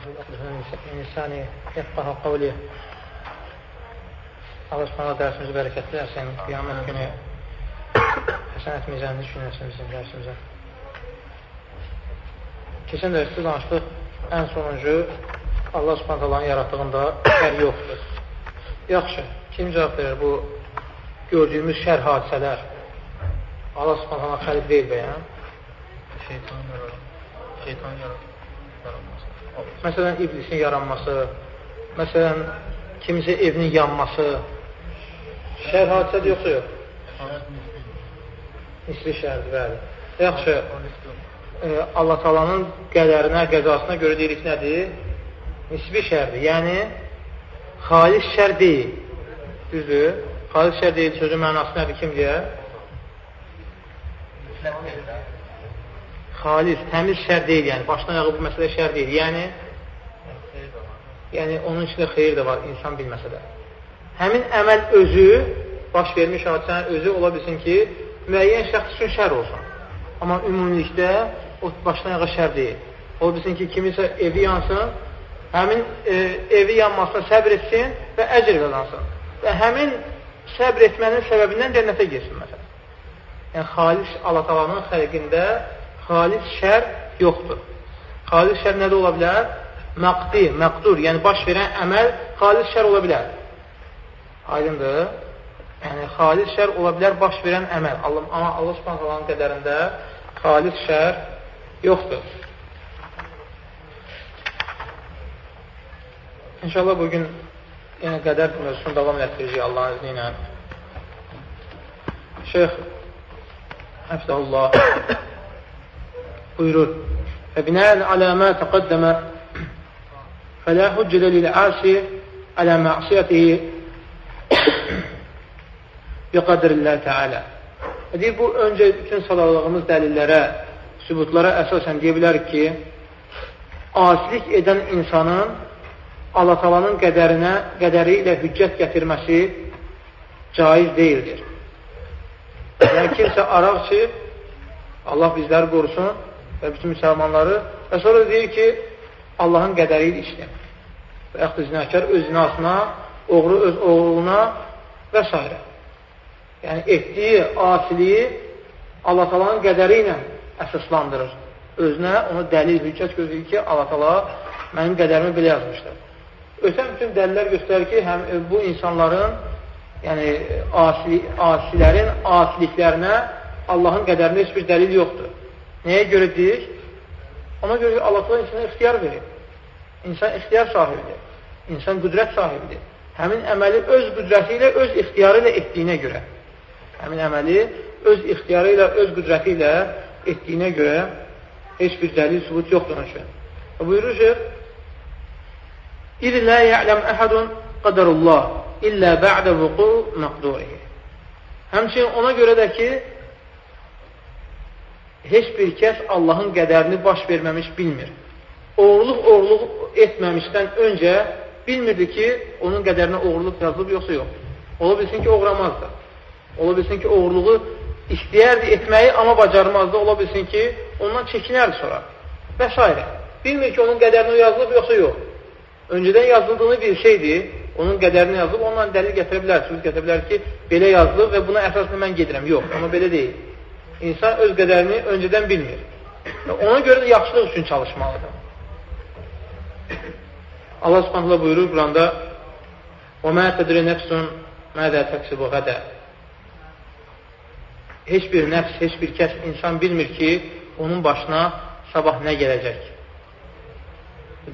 واحلل عقدة من لساني يفقه قولي Allah subhanahu dərsimizi bərəkətli eləsin, qiyamət günü həsənət mizanını düşünəsin bizim dərsimizə. Keçən dərsdə danışdıq, ən sonuncu Allah subhanahu yaratdığında şər yoxdur. Yaxşı, kim cavab verir bu gördüyümüz şər hadisələr Allah subhanahu xəlq deyil bəyən? Şeytan yaratır. Şeytan yaratması. Məsələn, iblisin yaranması, məsələn, kimisə evinin yanması, şər hadisədir yoxsa yox? Nisbi şərdir, bəli. Yaxşı, e, Allah talanın qədərinə, qəzasına görə deyirik nədir? Nisbi şərdir. Yəni, xalis şər deyil. Düzdür? Xalis şər deyil sözün mənası nədir? Kim deyər? Xalis, təmiz şər deyil, yəni başdan ayağı bu məsələ şər deyil. Yəni, yəni onun içində xeyir də var, insan bilməsə də. Həmin əməl özü, baş vermiş hadisənin özü ola bilsin ki, müəyyən şəxs üçün şər olsun. Amma ümumilikdə o başdan ayağa şər deyil. Ola bilsin ki, kimisə evi yansın, həmin e, evi yanmasına səbr etsin və əcr qazansın. Və həmin səbr etmənin səbəbindən cənnətə girsin, məsələn. Yəni, xalis Allah talanın xəlqində xalis şər yoxdur. Xalis şər nədə ola bilər? Məqdi, məqdur, yəni baş verən əməl xalis şər ola bilər. Aydındır? Yəni, xalis şər ola bilər baş verən əməl. Allah, amma Allah subhanələrin qədərində xalis şər yoxdur. İnşallah bugün yəni qədər mövzusunu davam etdirəcək Allahın izni ilə. Şeyx Həfzəhullah buyurur və binəən aləmə təqəddəmə fələ hüccədə lil-əsi alə məqsiyyətihi biqədrilləh Teala. Deyir, bu öncə bütün sadalığımız dəlillərə, sübutlara əsasən deyə bilərik ki, asilik edən insanın Allah talanın qədərinə, qədəri ilə hüccət gətirməsi caiz deyildir. Yəni, kimsə araq içib, Allah bizləri qorusun və bütün müsəlmanları və sonra deyir ki, Allahın qədəri ilə içdim. Və yaxud zinəkər öz zinasına, oğru öz oğluna və s. Yəni, etdiyi asiliyi Allah talanın qədəri ilə əsaslandırır. Özünə onu dəlil, hüccət gözləyir ki, Allah tala mənim qədərimi belə yazmışdır. Ötən bütün dəlillər göstərir ki, həm bu insanların, yəni asili, asilərin asiliklərinə Allahın qədərində heç bir dəlil yoxdur. Nəyə görə deyik? Ona görə ki, Allah insana ixtiyar verir. İnsan ixtiyar sahibidir. İnsan qüdrət sahibidir. Həmin əməli öz qüdrəti ilə, öz ixtiyarı ilə etdiyinə görə. Həmin əməli öz ixtiyarı ilə, öz qüdrəti ilə etdiyinə görə heç bir dəlil, subut yoxdur onun üçün. Və buyurur ki, İz lə ya'ləm əhədun qədərullah illə bə'də vuqu məqdurihi. Həmçinin ona görə də ki, heç bir kəs Allahın qədərini baş verməmiş bilmir. Oğurluq, oğurluq etməmişdən öncə bilmirdi ki, onun qədərinə oğurluq yazılıb yoxsa yox. Ola bilsin ki, oğramazdı. Ola bilsin ki, oğurluğu istəyərdi etməyi, amma bacarmazdı. Ola bilsin ki, ondan çəkinərdi sonra. Və s. Bilmir ki, onun qədərinə yazılıb yoxsa yox. Öncədən yazıldığını bilsəydi, onun qədərini yazılıb, ondan dəlil gətirə bilər, söz gətirə bilər ki, belə yazılıb və buna əsasında mən gedirəm. Yox, amma belə deyil. İnsan öz qədərini öncədən bilmir. Ona görə də yaxşılıq üçün çalışmalıdır. Allah subhanallah buyurur Quranda وَمَا تَدْرِ نَفْسٌ مَاذَا تَكْسِبُ غَدَى Heç bir nəfs, heç bir kəs insan bilmir ki, onun başına sabah nə gələcək.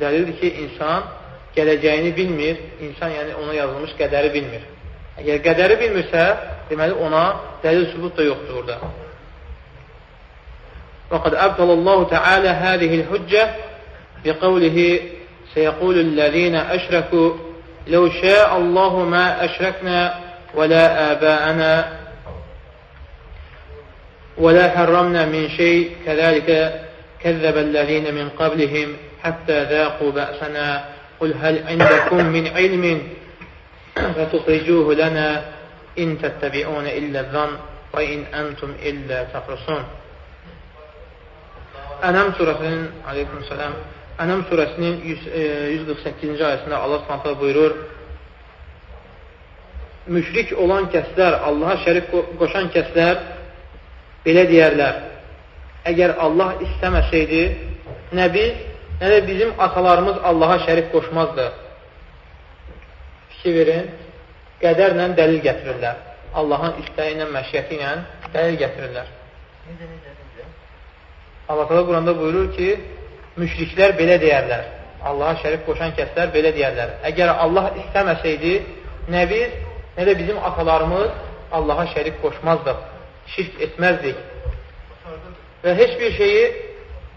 Dəlildir ki, insan gələcəyini bilmir, insan yəni ona yazılmış qədəri bilmir. Əgər qədəri bilmirsə, deməli ona dəlil sübut da yoxdur orada. وقد أبطل الله تعالى هذه الحجة بقوله سيقول الذين أشركوا لو شاء الله ما أشركنا ولا آباءنا ولا حرمنا من شيء كذلك كذب الذين من قبلهم حتى ذاقوا بأسنا قل هل عندكم من علم فتخرجوه لنا إن تتبعون إلا الظن وإن أنتم إلا تخرصون Ənəm surəsinin, aleykum sələm, Ənəm surəsinin 148-ci ayəsində Allah s.ə. buyurur, müşrik olan kəslər, Allaha şərif qoşan kəslər belə deyərlər, əgər Allah istəməsəydi, nə biz, nə də bizim atalarımız Allaha şərif qoşmazdı. Fikir verin, qədərlə dəlil gətirirlər. Allahın istəyi ilə, məşiyyəti ilə dəlil gətirirlər. Allah təala Quranda buyurur ki, müşriklər belə deyərlər. Allaha şərif qoşan kəslər belə deyərlər. Əgər Allah istəməsəydi, nə biz, nə də bizim atalarımız Allaha şərif qoşmazdıq, şirk etməzdik və heç bir şeyi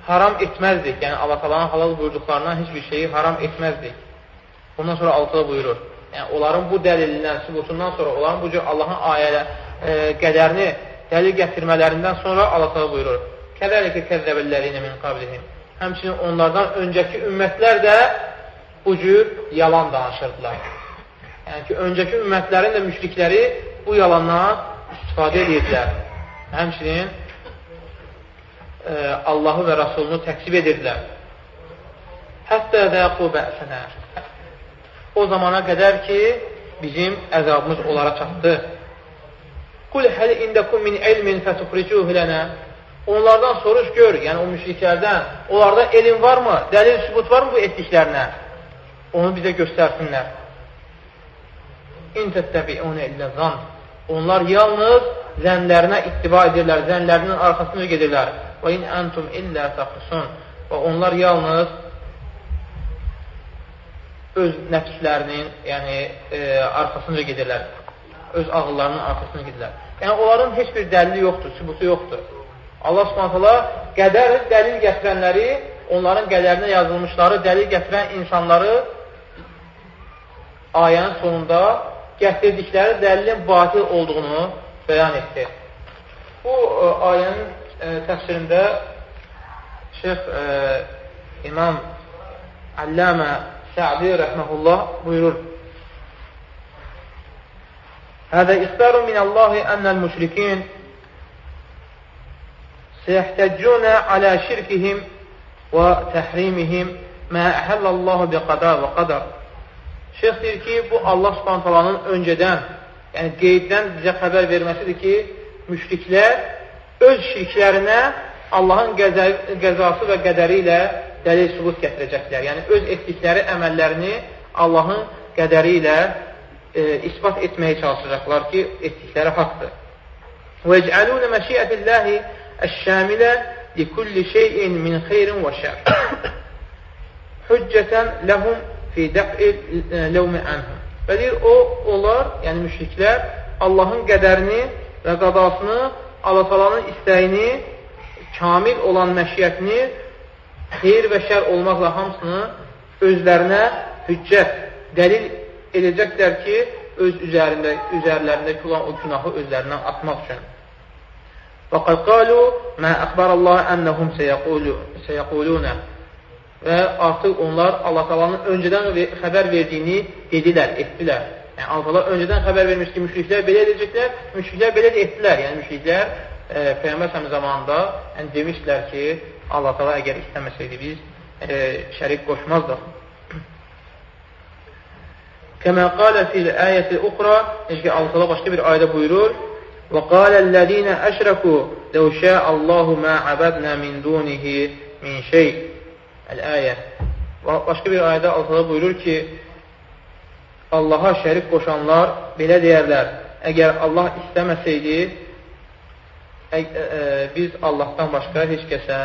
haram etməzdik. Yəni, Allah talanın halal buyurduqlarından heç bir şeyi haram etməzdik. Bundan sonra altıda buyurur. Yəni, onların bu dəlilindən, sübutundan sonra, onların bu cür Allahın ayələ e, qədərini dəlil gətirmələrindən sonra Allah tala buyurur. Kədəlikə kəzzəbəllərinə min qablihim. Həmçinin onlardan öncəki ümmətlər də bu cür yalan danışırdılar. Yəni ki, öncəki ümmətlərin də müşrikləri bu yalandan istifadə edirdilər. Həmçinin e, Allahı və Rasulunu təksib edirdilər. Hətta dəqu bəsənə. O zamana qədər ki, bizim əzabımız onlara çatdı. Qul həl indəkum min ilmin fətuxricuhu lənə. Onlardan soruş gör, yəni o müşriklərdən, onlarda elm varmı, dəlil sübut varmı bu etdiklərinə? Onu bizə göstərsinlər. İn təttəbi'unə illə zan. Onlar yalnız zənlərinə ittiba edirlər, zənlərinin arxasını gedirlər. Və in əntum illə təxusun. Və onlar yalnız öz nəfslərinin, yəni e, arxasınca gedirlər. Öz ağıllarının arxasına gedirlər. Yəni, onların heç bir dəlili yoxdur, sübutu yoxdur. Allah subhanətələ qədər dəlil gətirənləri, onların qədərinə yazılmışları, dəlil gətirən insanları ayənin sonunda gətirdikləri dəlilin batil olduğunu bəyan etdi. Bu ə, e, ayənin ə, e, təfsirində Şeyx ə, e, İmam Allamə Sə'di rəhməhullah buyurur. Hədə istarun minəllahi ənəl müşrikin seyəhtəccunə alə şirkihim və təhrimihim mə əhəllallahu bi qada və qadar. Şeyx deyir ki, bu Allah subhantalanın öncədən, yəni qeyddən bizə xəbər verməsidir ki, müşriklər öz şirklərinə Allahın qəzası və qədəri ilə dəlil sübut gətirəcəklər. Yəni, öz etdikləri əməllərini Allahın qədəri ilə e, ispat etməyə çalışacaqlar ki, etdikləri haqdır. وَيَجْعَلُونَ مَشِيئَةِ اللّٰهِ əşşəmilə likulli şeyin min xeyrin və şər. Hüccətən ləhum fi dəqil ləvmi ənhum. Və deyir, o, onlar, yəni müşriklər, Allahın qədərini və qadasını, Allah-talanın istəyini, kamil olan məşiyyətini, xeyr və şər olmaqla hamısını özlərinə hüccət, dəlil edəcəklər ki, öz üzərində, üzərlərindəki olan o günahı özlərindən atmaq üçün. Qad qalu mə əxbərallah ənəhum səyəqulunə və artıq onlar Allah talanın öncədən xəbər verdiyini dedilər, etdilər. Yəni, Allah tala öncədən xəbər vermiş ki, müşriklər belə edəcəklər, müşriklər belə də etdilər. Yəni, müşriklər e, Peyyəmbər səmi zamanında yəni, demişdilər ki, Allah tala əgər istəməsəydi biz e, şərik qoşmazdıq. Kəmə qalə fil ayəti uxra, necə ki, Allah tala başqa bir ayədə buyurur, Və qaləl-ləzinə əşrəku ləv şəəllahu mə əbədnə min dunihi min şey. Əl-əyə. Başqa bir ayədə altıda buyurur ki, Allaha şərik qoşanlar belə deyərlər, əgər Allah istəməsəydi, ə, ə, e, e, biz Allahdan başqa heç kəsə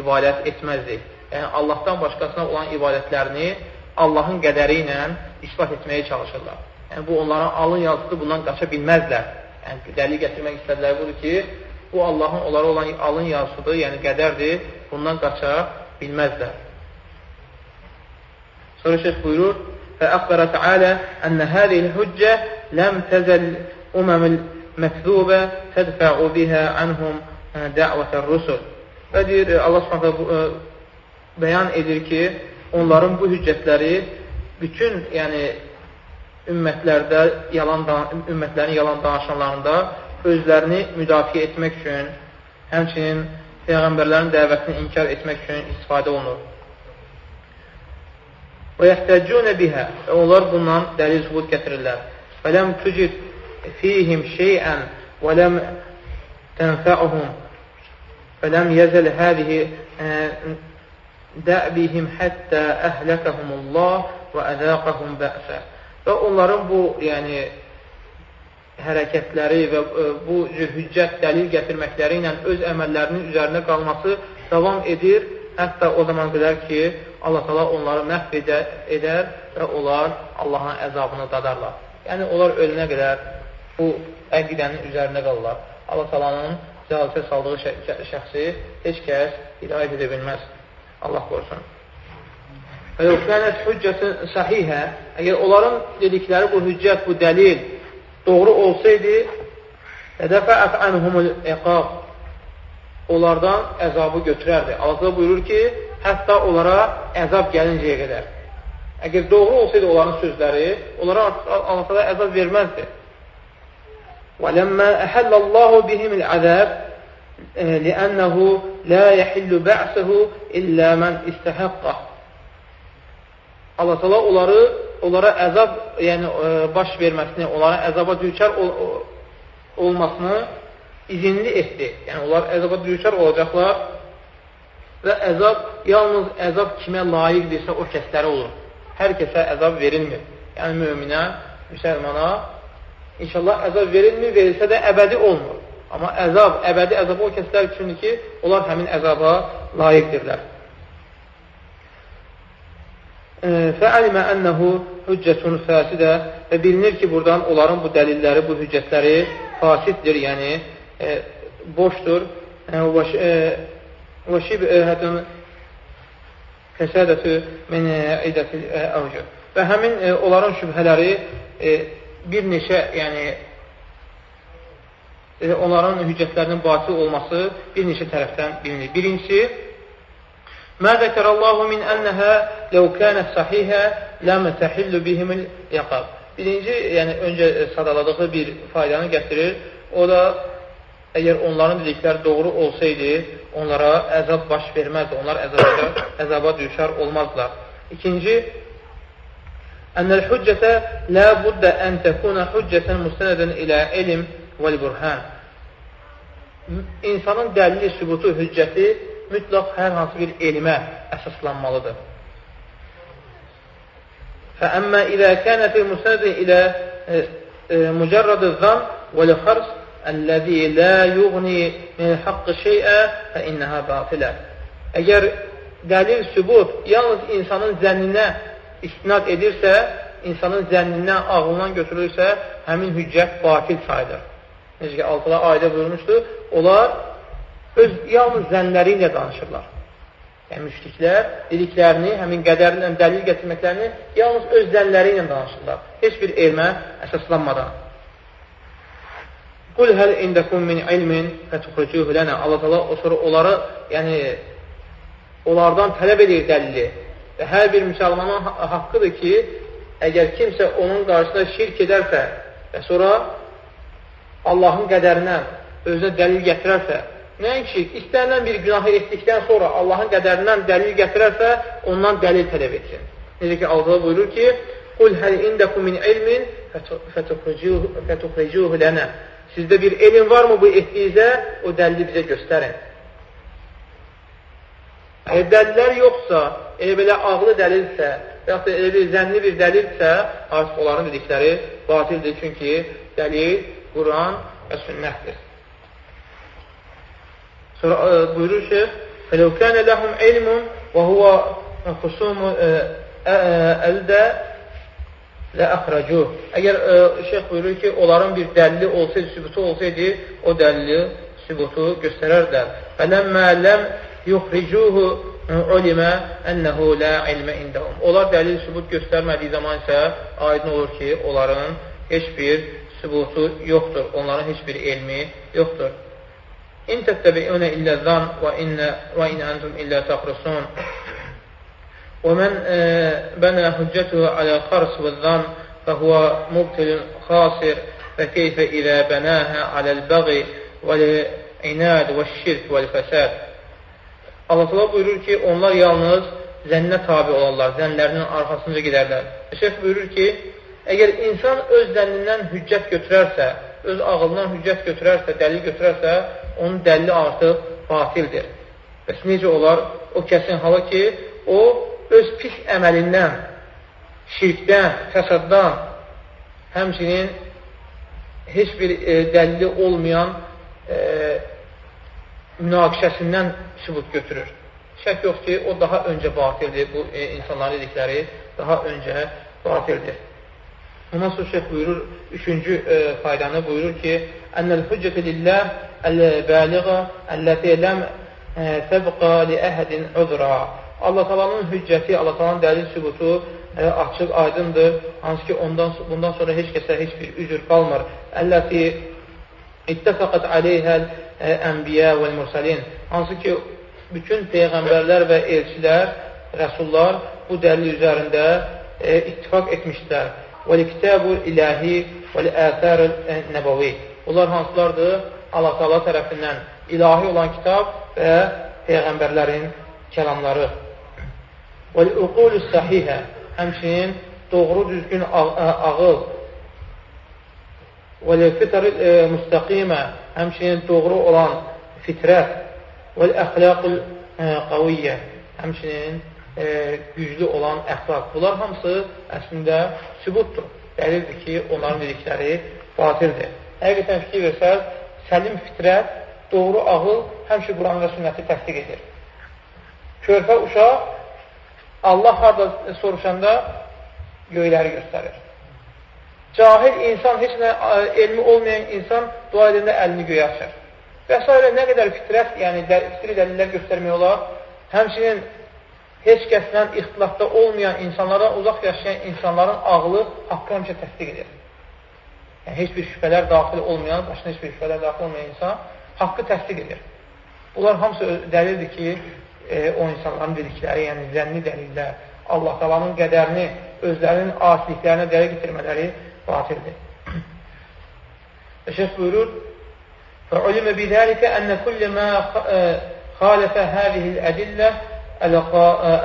ibadət etməzdik. Yəni, Allahdan başqasına olan ibadətlərini Allahın qədəri ilə ispat etməyə çalışırlar. Yəni, bu onların alın yazısı bundan qaça bilməzlər Yəni, dəlil gətirmək istədilər budur ki, bu Allahın onlara olan alın yazısıdır, yəni qədərdir, bundan qaça bilməzlər. Sonra şeyh buyurur, فأخبر تعالى أن هذه الحجة لم تزل أمم المكذوبة تدفع بها عنهم دعوة الرسل. Və deyir, Allah subhanətə bəyan edir ki, onların bu hüccətləri bütün yəni, ümmətlərdə yalan, ümmətlərin yalan danışanlarında özlərini müdafiə etmək üçün, həmçinin Peyğəmbərlərin dəvətini inkar etmək üçün istifadə olunur. Və yəhtəccunə bihə və onlar bundan dəlil sübut gətirirlər. Və ləm tücid fihim şeyən və ləm tənfəuhum və ləm yəzəl hədihi dəbihim həttə əhləkəhumullah və əzəqəhum bəsə. Və onların bu, yəni, hərəkətləri və ə, bu cür hüccət dəlil gətirməkləri ilə öz əməllərinin üzərində qalması davam edir, hətta o zaman qədər ki, Allah tala onları məhv edər, edər və onlar Allahın əzabını dadarlar. Yəni, onlar ölünə qədər bu əqidənin üzərində qalırlar. Allah talanın cəhalisə saldığı şəxsi heç kəs hidayət edə bilməz. Allah qorusun Və yox, qənət hüccətin səhihə, əgər onların dedikləri bu hüccət, bu dəlil doğru olsaydı, Ədəfəət ənhumul iqab onlardan əzabı götürərdi. Allah buyurur ki, hətta onlara əzab gəlincəyə qədər. Əgər doğru olsaydı onların sözləri, onlara Allah əzab verməzdi. وَلَمَّا أَحَلَّ اللَّهُ بِهِمِ الْعَذَابِ لِأَنَّهُ لَا يَحِلُّ بَعْسَهُ إِلَّا مَنْ إِسْتَحَقَّهُ Allah Teala onları onlara əzab, yəni baş verməsini, onlara əzaba düçar ol, olmasını izinli etdi. Yəni onlar əzaba düçar olacaqlar və əzab yalnız əzab kimə layiqdirsə o kəslərə olur. Hər kəsə əzab verilmir. Yəni möminə, müsəlmana inşallah əzab verilmir, verilsə də əbədi olmur. Amma əzab, əbədi əzab o kəslər üçündür ki, onlar həmin əzaba layiqdirlər. Fəəlimə ənəhu hüccətun fəsidə və bilinir ki, buradan onların bu dəlilləri, bu hüccətləri fasiddir, yəni e, boşdur. Və şibhətun fəsədətü min idətil əvcü. Və həmin e, onların şübhələri e, bir neçə, yəni e, onların hüccətlərinin batil olması bir neçə tərəfdən bilinir. Birincisi, Mə zəkərəllahu min ənəhə ləv kənət sahihə ləm təhillu bihimil yaqab. Birinci, yəni öncə sadaladığı bir faydanı gətirir. O da əgər onların dedikləri doğru olsaydı, onlara əzab baş verməzdi. Onlar əzaba, əzaba düşər olmazlar. İkinci, Ənəl hüccətə lə buddə ən təkuna hüccətən müstənədən ilə elm vəl-burhan. İnsanın dəlili, sübutu, hüccəti mütləq hər hansı bir elmə əsaslanmalıdır. İlə kənəti müsnədi ilə mücərradı zan vəl-xars əlləzi lə yuğni min haqqı şeyə fə innəhə batilə. Əgər dəlil, sübut yalnız insanın zənninə istinad edirsə, insanın zənnindən, ağlından götürülürsə, həmin hüccət batil sayılır. Necə ki, altıda ayda buyurmuşdu, onlar öz yalnız zənləri ilə danışırlar. Yəni, müşriklər dediklərini, həmin qədərlə dəlil gətirməklərini yalnız öz zənləri ilə danışırlar. Heç bir elmə əsaslanmadan. Qul həl indəkum min ilmin fətuxricuhu lənə. Allah təala o sonra onları, yəni onlardan tələb edir dəlili. Və hər bir müsəlmanın haqqıdır ki, əgər kimsə onun qarşısında şirk edərsə və sonra Allahın qədərindən özünə dəlil gətirərsə Nəinki istənilən bir günahı etdikdən sonra Allahın qədərindən dəlil gətirərsə, ondan dəlil tələb etsin. Necə ki, Allah buyurur ki, Qul həl indəkum min ilmin fətuxricuhu lənə. Sizdə bir elm varmı bu etdiyinizə? O dəlili bizə göstərin. Əgər dəlillər yoxsa, elə belə ağlı dəlilsə, və yaxud da elə bir zənni bir dəlilsə, artıq onların dedikləri batildir. Çünki dəlil Quran və sünnətdir. Sonra e, buyurur şeyh فَلَوْ كَانَ لَهُمْ عِلْمٌ وَهُوَ خُسُومُ əldə لَأَخْرَجُوهُ Əgər e, şeyh buyurur ki, onların bir dəlili olsaydı, sübutu olsaydı, o dəlili, sübutu göstərərlər. فَلَمَّا لَمْ يُخْرِجُوهُ ulimə ənəhu la ilmə indəhum. Onlar dəlil sübut göstərmədiyi zaman isə aydın olur ki, onların heç bir sübutu yoxdur, onların heç bir elmi yoxdur. İn təttəbi'unə illə zan və, in əntum illə təxrusun. Və mən bənə hüccətuhu alə xars və zan fəhvə mubtilin xasir və keyfə ilə bənəhə aləl-bəği və-inəd və-şirk və-fəsəd. Allah buyurur ki, onlar yalnız zənnə tabi olarlar, zənnlərinin arxasınca gedərlər. Şeyh buyurur ki, əgər insan öz zənnindən hüccət götürərsə, öz ağılından hüccət götürərsə, dəlil götürərsə, onun dəlili artıq batildir. Bəs necə olar? O kəsin halı ki, o öz pis əməlindən, şirkdən, fəsaddan, həmçinin heç bir e, dəlili olmayan e, münaqişəsindən sübut götürür. Şək yox ki, o daha öncə batildir, bu e, insanların dedikləri daha öncə batildir. Ondan sonra şeyh buyurur, üçüncü e, faydanı buyurur ki, Hüccətə lillah əl-bəliğə əlləti ləm e, təbqa li əhədin udra. Allah talanın hüccəti, Allah talanın dəlil sübutu e, açıq, aydındır. Hansı ki, ondan, bundan sonra heç kəsə heç bir üzr qalmır. Əlləti ittəfəqət aleyhəl ənbiyə və mürsalin. Hansı ki, bütün peyğəmbərlər və elçilər, rəsullar bu dəlil üzərində e, ittifak etmişlər. Və-kitabul ilahi və-əsərül nəbəvi. Bunlar hansılardır? Allah Taala tərəfindən ilahi olan kitab və peyğəmbərlərin kəlamları. Və-uqulus sahihə. Həmçinin doğru düzgün ağıl və-fitrə müstəqimə. Həmçinin doğru olan fitrət və-əxlaqul qaviyyə. Həmçinin e, güclü olan əxlaq. Bunlar hamısı əslində sübutdur. Dəlildir ki, onların dedikləri batildir. Həqiqətən fikir versəz, səlim fitrət, doğru ağıl həmişə Quran və sünnəti təsdiq edir. Körpə uşaq Allah harada soruşanda göyləri göstərir. Cahil insan, heç nə elmi olmayan insan dua edəndə əlini göyə açır. Və s. nə qədər fitrət, yəni fitri dəlillər göstərmək olar. Həmçinin heç kəslə ixtilafda olmayan insanlara uzaq yaşayan insanların ağlı haqqı həmişə təsdiq edir Yəni, heç bir şübhələr daxil olmayan, başına heç bir şübhələr daxil olmayan insan haqqı təsdiq edir. Bunlar hamısı dəlildir ki, e, o insanların dedikləri, yəni zənni dəlillər, Allah qalanın qədərini özlərinin asiliklərinə dəlil getirmələri batildir. Şeyh buyurur, فَعُلِمَ بِذَٰلِكَ أَنَّ كُلَّ مَا خَالَفَ هَذِهِ الْأَدِلَّةِ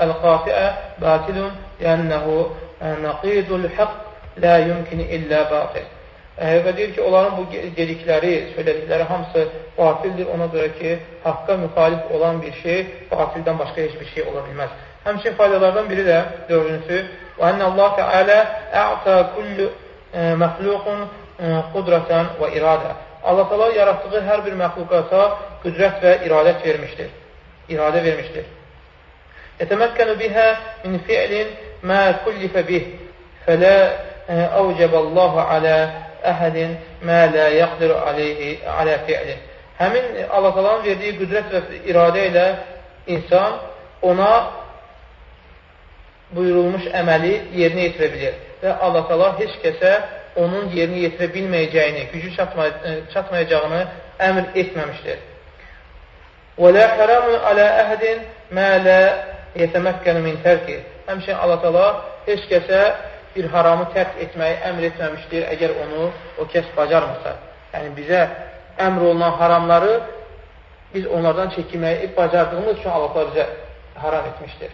القاطئة باtilun لأنه naqidul haqq la yumkin illə batil. və deyir ki, onların bu dedikləri, söylədikləri hamısı batildir, ona görə ki, haqqa müxalif olan bir şey batildən başqa heç bir şey ola bilməz. Həmçin faydalardan biri də dördüncüsü, və ənə Allah Teala ə'ta kullu e, məxluqun e, qudratan və iradə. Allah Teala yaratdığı hər bir məxluqata qüdrət və iradət vermişdir. İradə vermişdir. Yətəməkkənu bihə min fi'lin mə kullifə bih fələ e, əvcəbəllahu alə əhədin mə lə yaqdiru aleyhi alə fi'li. Həmin Allah Taala'nın verdiyi qüdrət və iradə ilə insan ona buyurulmuş əməli yerinə yetirə bilər və Allah Taala heç kəsə onun yerinə yetirə bilməyəcəyini, gücü çatmay e, çatmayacağını əmr etməmişdir. Və la haramun alə əhədin mə lə yetəməkkənu min tərki. Həmçinin Allah Taala heç kəsə bir haramı tərk etməyi əmr etməmişdir, əgər onu o kəs bacarmasa. Yəni, bizə əmr olunan haramları biz onlardan çəkinməyi bacardığımız üçün Allah bizə haram etmişdir.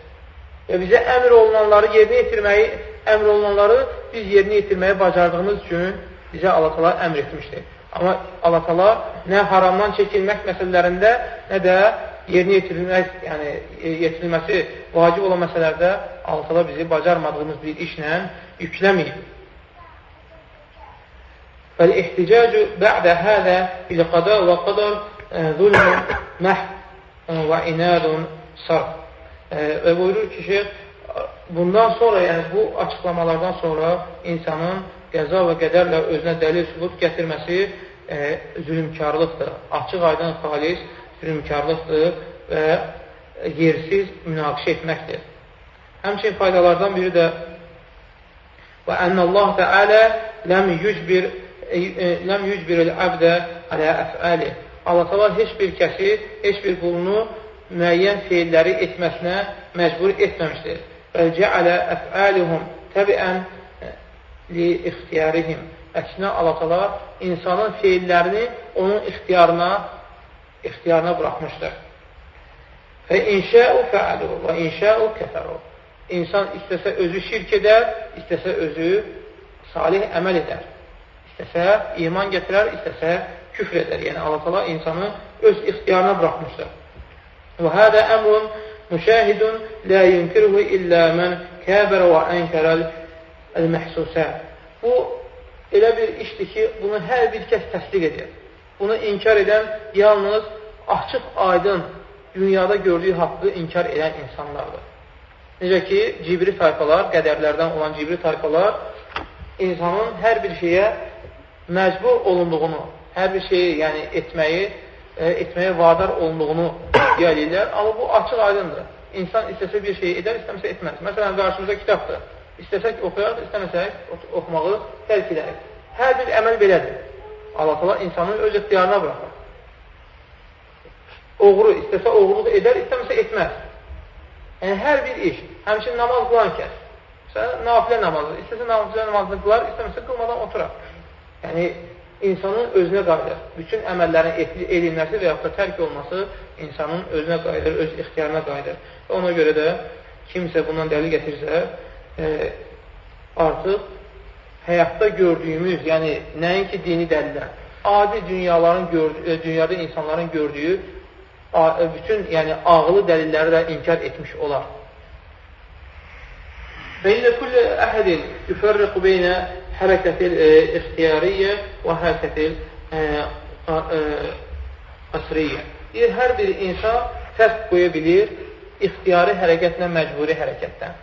Və bizə əmr olunanları yerinə yetirməyi, əmr olunanları biz yerinə yetirməyi bacardığımız üçün bizə Allah əmr etmişdir. Amma Allah nə haramdan çəkinmək məsələlərində, nə də yerinə yetirilmək, yəni e, yetirilməsi vacib olan məsələlərdə Allah bizi bacarmadığımız bir işlə yükləməyib. Və qadar e, zulmün məh və inadun sarf. E, və buyurur ki, şeyh, bundan sonra, yəni bu açıqlamalardan sonra insanın qəza və qədərlə özünə dəlil sübut gətirməsi e, zülmkarlıqdır. Açıq aydın xalis zülmkarlıqdır və yersiz münaqişə etməkdir. Həmçin faydalardan biri də və ənəlləh Teala ləm yücbir e, e, ləm yücbiril abdə alə əfəli. Allah təala heç bir kəsi, heç bir qulunu müəyyən feilləri etməsinə məcbur etməmişdir. Bəl cəalə əfəlihum təbiən li ixtiyarihim. Əksinə Allah təala insanın feillərini onun ixtiyarına ixtiyarına buraxmışdır. Və inşəu fəalu və inşəu kəfəru. İnsan istəsə özü şirk edər, istəsə özü salih əməl edər. İstəsə iman gətirər, istəsə küfr edər. Yəni, Allah tala insanı öz ixtiyarına buraxmışdır. Və hədə əmrun müşahidun lə yunkiruhu illə mən kəbərə və ənkərəl əl-məhsusə. Bu, elə bir işdir ki, bunu hər bir kəs təsdiq edir. Bunu inkar edən yalnız açıq, aydın, dünyada gördüyü haqqı inkar edən insanlardır. Necə ki, cibri tayfalar, qədərlərdən olan cibri tayfalar insanın hər bir şeyə məcbur olunduğunu, hər bir şeyi yəni etməyi, e, etməyə vadar olunduğunu iddia edirlər. Amma bu açıq aydındır. İnsan istəsə bir şey edər, istəməsə etməz. Məsələn, qarşımıza kitabdır. İstəsək oxuyarıq, istəməsək oxumağı tərk edərik. Hər bir əməl belədir. Allah Allah insanın öz ixtiyarına bıraxır. Oğru istəsə oğurluq edər, istəməsə etməz. Yəni, hər bir iş, həmçin namaz qılan kəs, məsələn, nafilə namazı, istəsə nafilə namazını qılar, istəməsə qılmadan oturar. Yəni, insanın özünə qayıdır. Bütün əməllərin edilməsi və yaxud da tərk olması insanın özünə qayıdır, öz ixtiyarına qayıdır. Və ona görə də kimsə bundan dəlil gətirsə, e, artıq həyatda gördüyümüz, yəni nəinki dini dəlillər, adi dünyaların gördüyü, e, dünyada insanların gördüyü E, bütün yəni, ağılı dəlilləri də inkar etmiş olar. Beynə kulli əhədin yüfərriqu beynə hərəkətil e, ixtiyariyyə və hərəkətil e, əsriyyə. Yəni, hər bir insan fərq qoya bilir ixtiyari hərəkətlə məcburi hərəkətdən.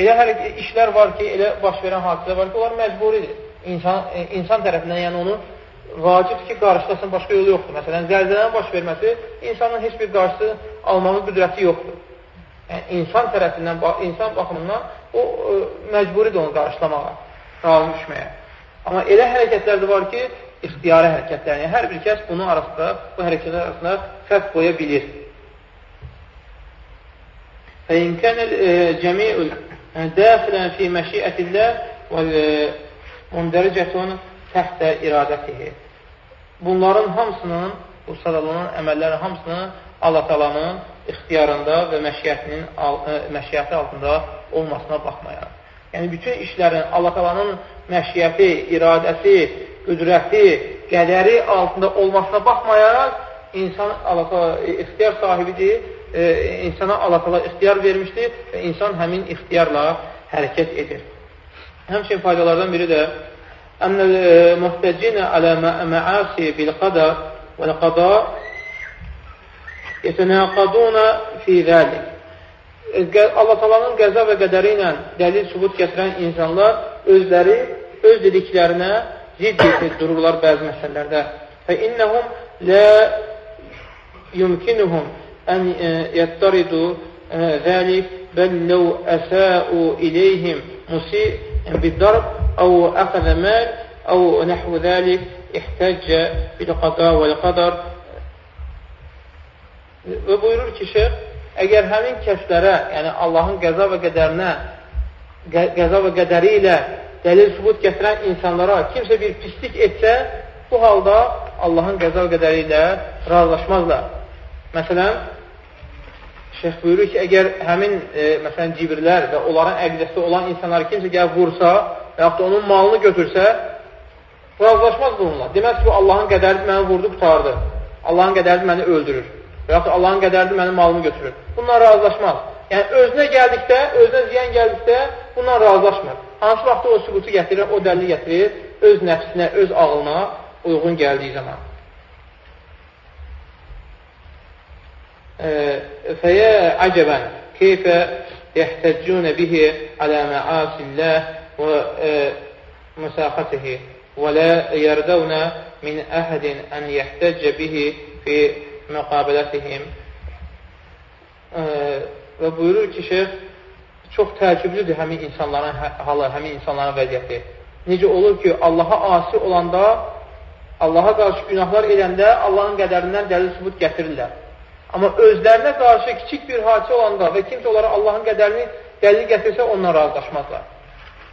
Elə hərəkət, işlər var ki, elə baş verən hadisə var ki, onlar məcburidir. İnsan, insan tərəfindən, yəni onu vacibdir ki, qarşılasın, başqa yolu yoxdur. Məsələn, zəlzələnin baş verməsi insanın heç bir qarşısı almanın qüdrəti yoxdur. Yəni, insan tərəfindən, insan baxımından o ə, məcburidir onu qarşılamağa, razı düşməyə. Amma elə hərəkətlər də var ki, ixtiyari hərəkətlər. Yəni, hər bir kəs bunun arasında, bu hərəkətlər arasında fərq qoya bilir. فإن كان الجميع داخلا في مشيئة الله ومندرجة تحت iradətihi. Bunların hamısının, bu sadalanan əməllərin hamısının Allah talanın ixtiyarında və məşiyyətinin məşiyyəti altında olmasına baxmayaraq. Yəni, bütün işlərin Allah talanın məşiyyəti, iradəsi, qüdrəti, qədəri altında olmasına baxmayaraq, insan Allah ixtiyar sahibidir, e, insana Allah tala ixtiyar vermişdir və insan həmin ixtiyarla hərəkət edir. Həmçin faydalardan biri də أن المحتجين على معاصي بالقدر والقضاء يتناقضون في ذلك Allah talanın qəza və qədəri ilə dəlil sübut gətirən insanlar özləri öz dediklərinə zidd dururlar bəzi məsələlərdə. Fə innəhum lə yumkinuhum ən yəttaridu zəlik bəl ləv əsəu iləyhim musi bidarb أو أخذ مال أو نحو ذلك احتج بالqada və qadar və buyurur ki, şeyh, əgər həmin kəslərə, yəni Allahın qəza və qədərinə, qəza və qədəri ilə dəlil sübut gətirən insanlara kimsə bir pislik etsə, bu halda Allahın qəza və qədəri ilə razılaşmazlar. Məsələn, şeyh buyurur ki, əgər həmin, e, məsələn, cibirlər və onların əqidəsi olan insanları kimsə gəlib vursa, və yaxud da onun malını götürsə, razılaşmaz bununla. Deməz ki, Allahın qədəridir, məni vurdu, qutardı. Allahın qədəridir, məni öldürür. Və yaxud da Allahın qədəridir, mənim malımı götürür. Bununla razılaşmaz. Yəni, özünə gəldikdə, özünə ziyan gəldikdə, bununla razılaşmır. Hansı vaxtda o sübutu gətirir, o dəlili gətirir, öz nəfsinə, öz ağılına uyğun gəldiyi zaman. Fəyə əcəbən keyfə yəhtəccunə bihi alə məasilləh ومساقته ولا يردون من أحد أن يحتج به في müqabilətihim və buyurur ki, şeyh, çox təəccüblüdür həmin insanların halı, həmin insanların vəziyyəti. Necə olur ki, Allaha asi olanda, Allaha qarşı günahlar edəndə Allahın qədərindən dəlil sübut gətirirlər. Amma özlərinə qarşı kiçik bir hadisə olanda və kimsə onlara Allahın qədərini dəlil gətirsə, onunla razılaşmazlar.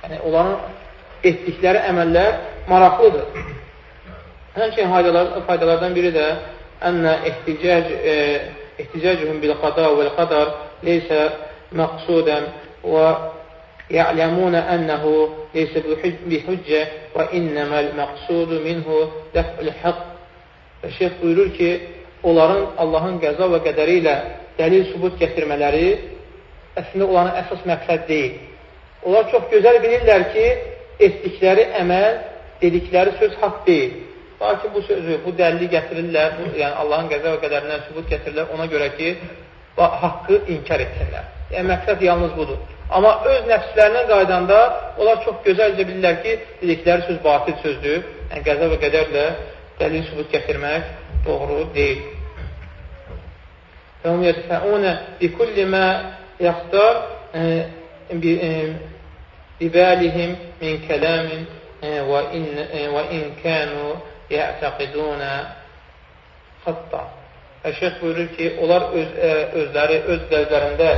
Yəni, onların etdikləri əməllər maraqlıdır. Həmçin faydalar, faydalardan biri də ənnə ehticac, e, احتجاجهم بالقضاء والقدر ليس مقصودا ويعلمون أنه ليس بحجة وإنما المقصود منه دفع الحق Şeyh buyurur ki, onların Allahın qəza və qədəri ilə dəlil sübut gətirmələri əslində onların əsas məqsəd deyil. Onlar çox gözəl bilirlər ki, etdikləri əməl, dedikləri söz haqq deyil. Lakin bu sözü, bu dəlili gətirirlər, bu, yəni Allahın qəza və qədərindən sübut gətirirlər ona görə ki, haqqı inkar etsinlər. Yəni, məqsəd yalnız budur. Amma öz nəfslərinə qaydanda onlar çox gözəlcə bilirlər ki, dedikləri söz batil sözdür. Yəni, qəza və qədərlə dəlil sübut gətirmək doğru deyil. Fəhum yədfəunə bi kulli mə yaxtar e, bibalihim e, min kələmin və e, in kənu yətəqidunə xatta. Əşəx buyurur ki, onlar öz, ə, özləri, öz qəlblərində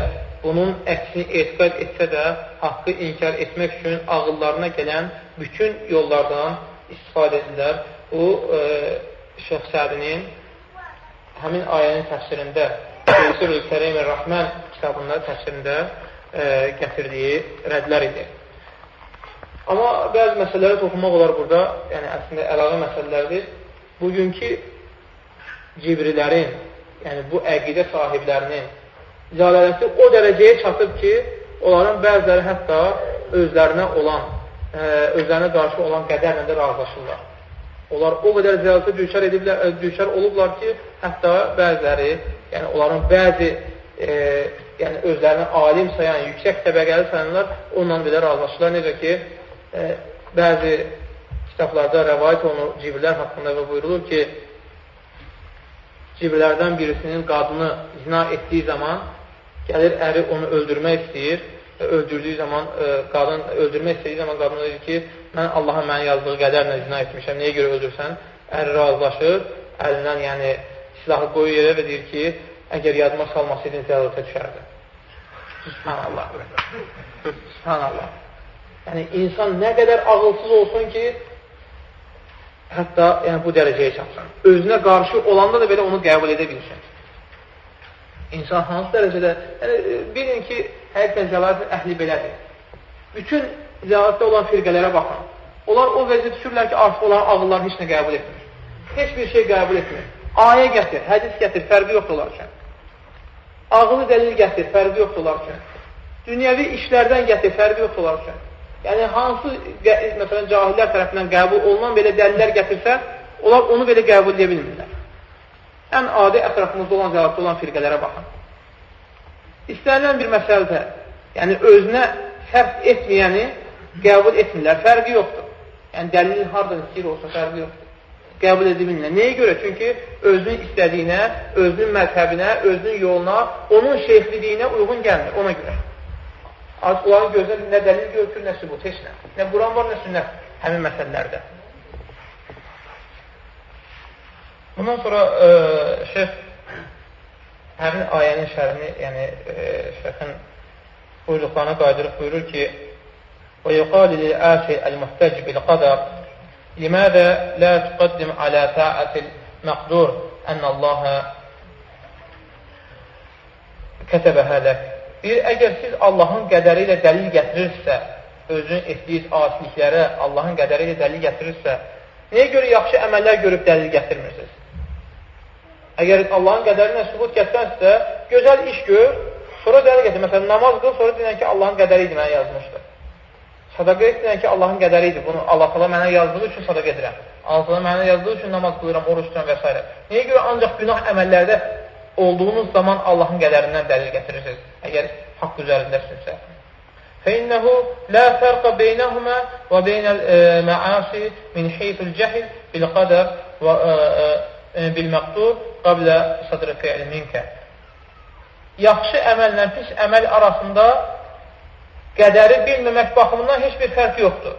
bunun əksini etiqat etsə də, haqqı inkar etmək üçün ağıllarına gələn bütün yollardan istifadə edirlər. Bu, ə, Şeyh Sədinin həmin ayənin təfsirində Teysir-ül Kərim-i Rəhmən kitabında təfsirində e, gətirdiyi rədlər idi. Amma bəzi məsələlərə toxunmaq olar burada, yəni əslində əlavə məsələlərdir. Bugünkü cibrilərin, yəni bu əqidə sahiblərinin cəlaləti o dərəcəyə çatıb ki, onların bəziləri hətta özlərinə olan, ə, e, özlərinə qarşı olan qədərlə də razılaşırlar. Onlar o qədər cəlalətə düşər, ediblər, düşər olublar ki, hətta bəziləri, yəni onların bəzi e, yəni özlərini alim sayan, yüksək təbəqəli sayanlar onunla belə razılaşırlar. Necə ki, e, bəzi kitablarda rəvayət olunur cibrilər haqqında və buyurulur ki, cibrlərdən birisinin qadını zina etdiyi zaman gəlir əri onu öldürmək istəyir öldürdüyü zaman e, qadın öldürmək istədiyi zaman qadın deyir ki, mən Allahın mənə yazdığı qədərlə zina etmişəm, nəyə görə öldürsən? Əri razılaşır, əlindən yəni silahı qoyur yerə və deyir ki, əgər yadıma salmasaydın zəlalətə düşərdi. Subhanallah. Subhanallah. Yəni, insan nə qədər ağılsız olsun ki, hətta yəni, bu dərəcəyə çatsın. Özünə qarşı olanda da belə onu qəbul edə bilsin. İnsan hansı dərəcədə, yəni, bilin ki, həqiqətən zəlalətin əhli belədir. Bütün zəlalətdə olan firqələrə baxın. Onlar o vəziyyət düşürlər ki, artıq olan ağıllar heç nə qəbul etmir. Heç bir şey qəbul etmir. Ayə gətir, hədis gətir, fərqi yoxdur onlar üçün. Ağılı dəlil gətir, fərqi yoxdur onlar üçün. Dünyəvi işlərdən gətir, fərqi yoxdur onlar üçün. Yəni, hansı, məsələn, cahillər tərəfindən qəbul olunan belə dəlillər gətirsə, onlar onu belə qəbul edə bilmirlər. Ən adi ətrafımızda olan cavabda olan firqələrə baxın. İstənilən bir məsələdə, yəni özünə sərf etməyəni qəbul etmirlər, fərqi yoxdur. Yəni, dəlil harada istəyir olsa, fərqi yoxdur. Qəbul edə bilmirlər. Nəyə görə? Çünki özünün istədiyinə, özünün məzhəbinə, özünün yoluna, onun şeyxliliyinə uyğun gəlmir, ona görə. Artıq onların gözünə nə dəlil görükür, nə sübut, heç nə. Nə Quran var, nə sünnət həmin məsələlərdə. Bundan sonra e, şeyh həmin ayənin şərini, yəni e, şeyxin buyruqlarına qaydırıb buyurur ki, ويقال للآشي المحتج بالقدر لماذا لا تقدم على ساعة المقدور أن الله كتبها لك Deyir, əgər siz Allahın qədəri ilə dəlil gətirirsə, özünün etdiyiz asiliklərə Allahın qədəri ilə dəlil gətirirsə, niyə görə yaxşı əməllər görüb dəlil gətirmirsiniz? Əgər Allahın qədəri ilə sübut gətirənsə, gözəl iş gör, sonra dəlil gətir. Məsələn, namaz qıl, sonra deyən ki, Allahın qədəri idi, mənə yazmışdır. Sadaqa etdirən ki, Allahın qədəri idi. Bunu Allah tala mənə yazdığı üçün sadaqa edirəm. Allah tala mənə yazdığı üçün namaz qılıram, oruç tuturam və s. Niyə görə ancaq günah əməllərdə olduğunuz zaman Allahın qədərindən dəlil gətirirsiniz, əgər haqq üzərindəsinizsə. فإنه لا فرق بينهما وبين المعاصي من حيث الجهل بالقدر E, bilməqdub qablə sadrıqı ilminkə. Yaxşı əməllə pis əməl arasında qədəri bilməmək baxımından heç bir fərq yoxdur.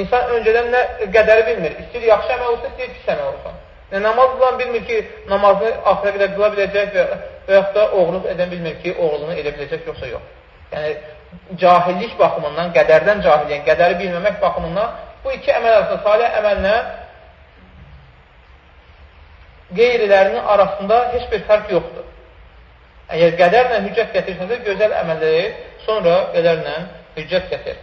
İnsan öncədən nə qədəri bilmir. İstir yaxşı əməl olsa, istəyir pis əməl olsun. Nə namaz olan bilmir ki, namazını axıra qədər qıla biləcək və, və yaxud da oğruluq edən bilmir ki, oğruluğunu edə biləcək yoxsa yox. Yəni, cahillik baxımından, qədərdən cahilliyyən, qədəri bilməmək baxımından bu iki əməl arasında salih əməllə qeyrilərinin arasında heç bir fərq yoxdur. Əgər qədərlə hüccət gətirsəsə, gözəl əməlləri sonra qədərlə hüccət gətir.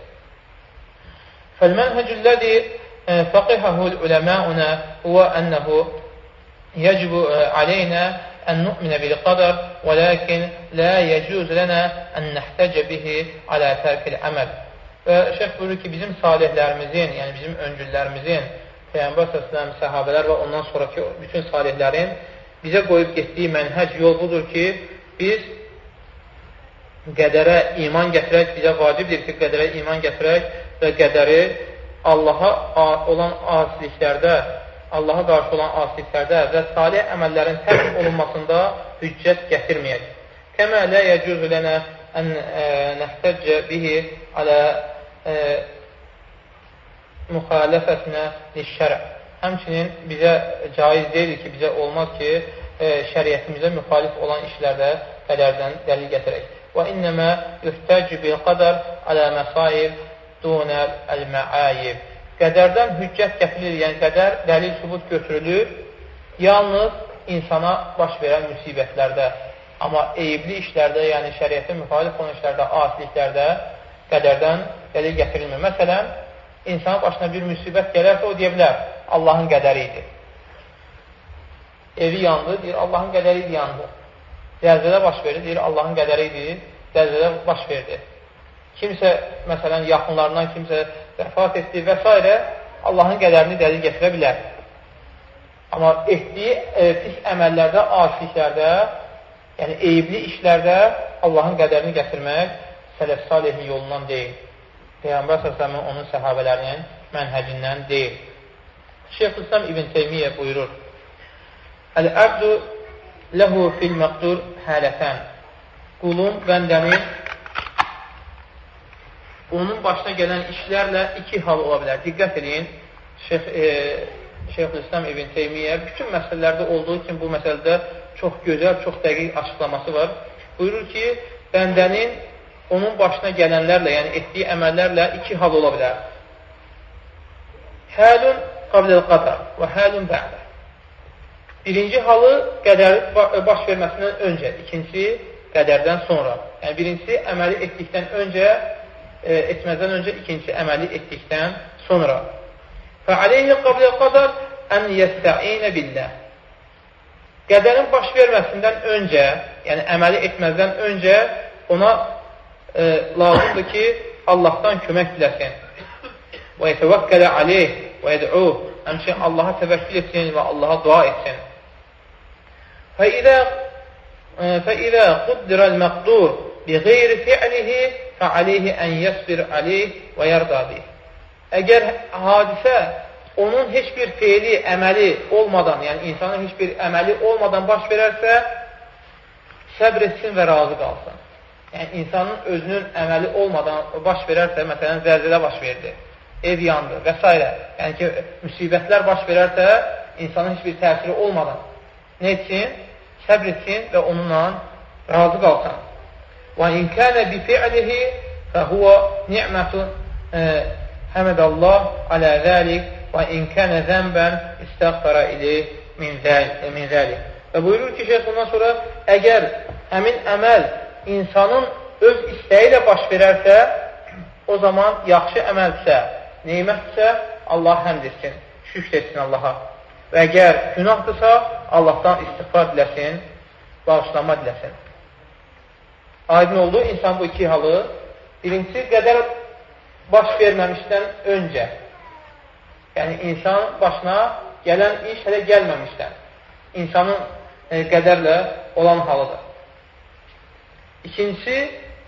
Fəl-mənhəcüllədi e, fəqihəhul uləməunə huvə ənəhu yəcibu e, aleynə ən nü'minə bil qadar və ləkin lə yəcüz lənə ən nəhtəcə bihi alə tərkil əməl. Və şəhv buyurur ki, bizim salihlərimizin, yəni bizim öncüllərimizin Peyyambər səsləm, səhabələr və ondan sonraki bütün salihlərin bizə qoyub getdiyi mənhəc yol budur ki, biz qədərə iman gətirək, bizə vacibdir ki, qədərə iman gətirək və qədəri Allaha olan asiliklərdə, Allaha qarşı olan asiliklərdə və salih əməllərin tərk olunmasında hüccət gətirməyək. Kəmə lə yəcüzü lənə ən nəhtəccə bihi alə müxalifətinə lişşərə. Həmçinin bizə caiz deyil ki, bizə olmaz ki, e, şəriyyətimizə müxalif olan işlərdə qədərdən dəlil gətirək. Və innəmə yühtəc bil qadar alə məsaib dunəl əl-məayib. Qədərdən hüccət gətirilir, yəni qədər dəlil sübut götürülür, yalnız insana baş verən müsibətlərdə, amma eyibli işlərdə, yəni şəriyyətə müxalif olan işlərdə, asiliklərdə qədərdən dəlil gətirilmir. Məsələn, insanın başına bir müsibət gələrsə, o deyə bilər, Allahın qədəri idi. Evi yandı, deyir, Allahın qədə idi, yandı. Zəlzələ baş verir, deyir, Allahın qədəri idi, zəlzələ baş verdi. Kimsə, məsələn, yaxınlarından kimsə vəfat etdi və s. Allahın qədərini dəlil gətirə bilər. Amma etdiyi e, pis əməllərdə, asiliklərdə, yəni eyibli işlərdə Allahın qədərini gətirmək sələf salihin yolundan deyil. Peyğəmbər s.ə.v onun səhabələrinin mənhəcindən deyil. Şeyx İslam İbn Teymiyyə buyurur, Əl-əbdu ləhu fil məqdur hələtən. Qulun, bəndənin onun başına gələn işlərlə iki hal ola bilər. Diqqət edin, Şeyx, e, Şeyxülislam İbn Teymiyyə bütün məsələlərdə olduğu kimi bu məsələdə çox gözəl, çox dəqiq açıqlaması var. Buyurur ki, bəndənin onun başına gələnlərlə, yəni etdiyi əməllərlə iki hal ola bilər. Həlun qabləl qadar və həlun bə'də. Birinci halı qədər baş verməsindən öncə, ikincisi qədərdən sonra. Yəni, birincisi əməli etdikdən öncə, e, etməzdən öncə, ikincisi əməli etdikdən sonra. Fəaleyhi qabləl qadar ən yəstəinə billah. Qədərin baş verməsindən öncə, yəni əməli etməzdən öncə ona e, lazımdır ki, Allahdan kömək diləsin. Və yetəvəkkələ aleyh və yəd'u həmçin Allaha təvəkkül etsin və Allaha dua etsin. Fə ilə fə ilə quddirəl məqdur bi qeyri fi'lihi fə aleyhi ən yəsbir aleyh və yərdabih. Əgər hadisə onun heç bir feili, əməli olmadan, yəni insanın heç bir əməli olmadan baş verərsə, səbr etsin və razı qalsın yəni insanın özünün əməli olmadan baş verərsə, məsələn, zəlzələ baş verdi, ev yandı və s. Yəni ki, müsibətlər baş verərsə, insanın heç bir təsiri olmadan nə etsin? Səbr etsin və onunla razı qalsın. İnkənə bi fi'lihi fəhuvə ni'mətun e, həmədəllah alə zəlik və inkənə zənbən istəğfərə ilih min zəlik. Və buyurur ki, şeyh bundan sonra əgər həmin əməl insanın öz istəyi ilə baş verərsə, o zaman yaxşı əməlsə, neymətsə, Allah həmd etsin, şükr etsin Allaha. Və əgər günahdırsa, Allahdan istiğfar diləsin, bağışlanma diləsin. Aydın oldu, insan bu iki halı. Birincisi, qədər baş verməmişdən öncə. Yəni, insan başına gələn iş hələ gəlməmişdən. İnsanın e, qədərlə olan halıdır. İkincisi,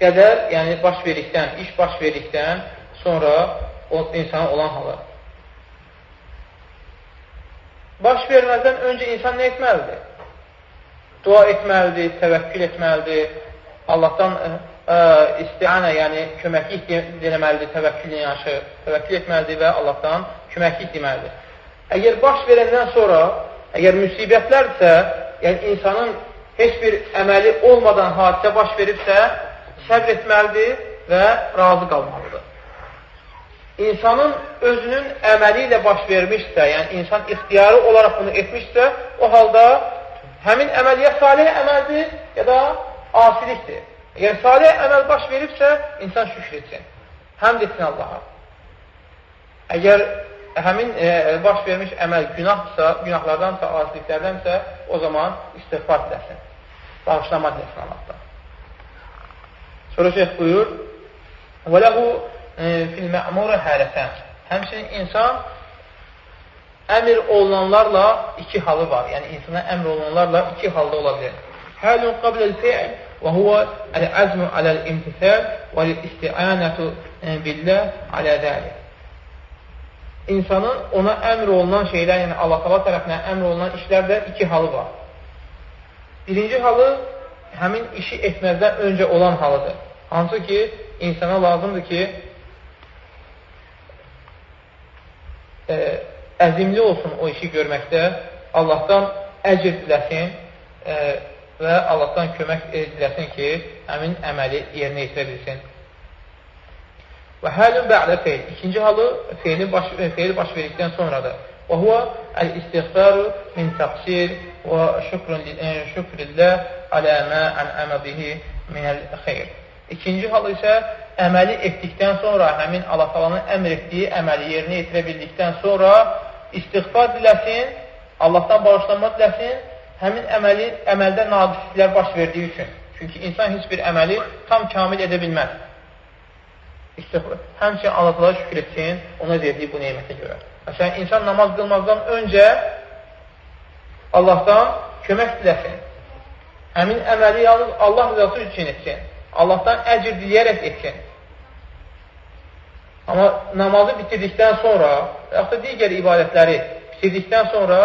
qədər, yəni baş verdikdən, iş baş verdikdən sonra o insana olan halı. Baş verməzdən öncə insan nə etməlidir? Dua etməlidir, təvəkkül etməlidir, Allahdan ə, ə, istianə, yəni köməklik deməlidir, təvəkkül yanaşı, təvəkkül etməlidir və Allahdan köməklik deməlidir. Əgər baş verəndən sonra, əgər müsibətlərdirsə, yəni insanın heç bir əməli olmadan hadisə baş veribsə, səbr etməlidir və razı qalmalıdır. İnsanın özünün əməli ilə baş vermişsə, yəni insan ixtiyarı olaraq bunu etmişsə, o halda həmin əməliyyət salih əməldir ya da asilikdir. Əgər salih əməl baş veribsə, insan şükür etsin. Həmd etsin Allaha. Əgər həmin e, baş vermiş əməl günahdırsa, günahlardansa, asiliklərdənsə, o zaman istighfar diləsin. Bağışlama diləsin Allahdan. Sonra şeyh buyur, وَلَهُ fil mə'murə hələsən. Həmçinin insan əmr olunanlarla iki halı var. Yəni, insana əmr olunanlarla iki halda ola bilər. Həlun qabləl fi'l və huvə əl-əzmu aləl-imtisəl və l-isti'anətu billah alə zəlik. İnsanın ona əmr olunan şeylər, yəni Allah tala tərəfindən əmr olunan işlərdə iki halı var. Birinci halı həmin işi etməzdən öncə olan halıdır. Hansı ki, insana lazımdır ki, e, əzimli olsun o işi görməkdə, Allahdan əcr diləsin e, və Allahdan kömək diləsin ki, həmin əməli yerinə yetirə bilsin. Və həlün bə'lə feyl. İkinci halı feyli baş, feyli baş verdikdən sonradır. Və huvə əl-istiğfaru min təqsir və şükrillah alə mə ənəmə bihi minəl xeyr. İkinci hal isə əməli etdikdən sonra, həmin Allah talanın əmr etdiyi əməli yerinə yetirə bildikdən sonra istiğfar diləsin, Allahdan bağışlanma diləsin, həmin əməli, əməldə naqisliklər baş verdiyi üçün. Çünki insan heç bir əməli tam kamil edə bilməz. İstiğfar. Həmçin Allah şükür etsin, ona verdiyi bu neymətə görə. Məsələn, insan namaz qılmazdan öncə Allahdan kömək diləsin. Həmin əməli yalnız Allah rızası üçün etsin. Allahdan əcr diləyərək etsin. Amma namazı bitirdikdən sonra, yaxud da digər ibadətləri bitirdikdən sonra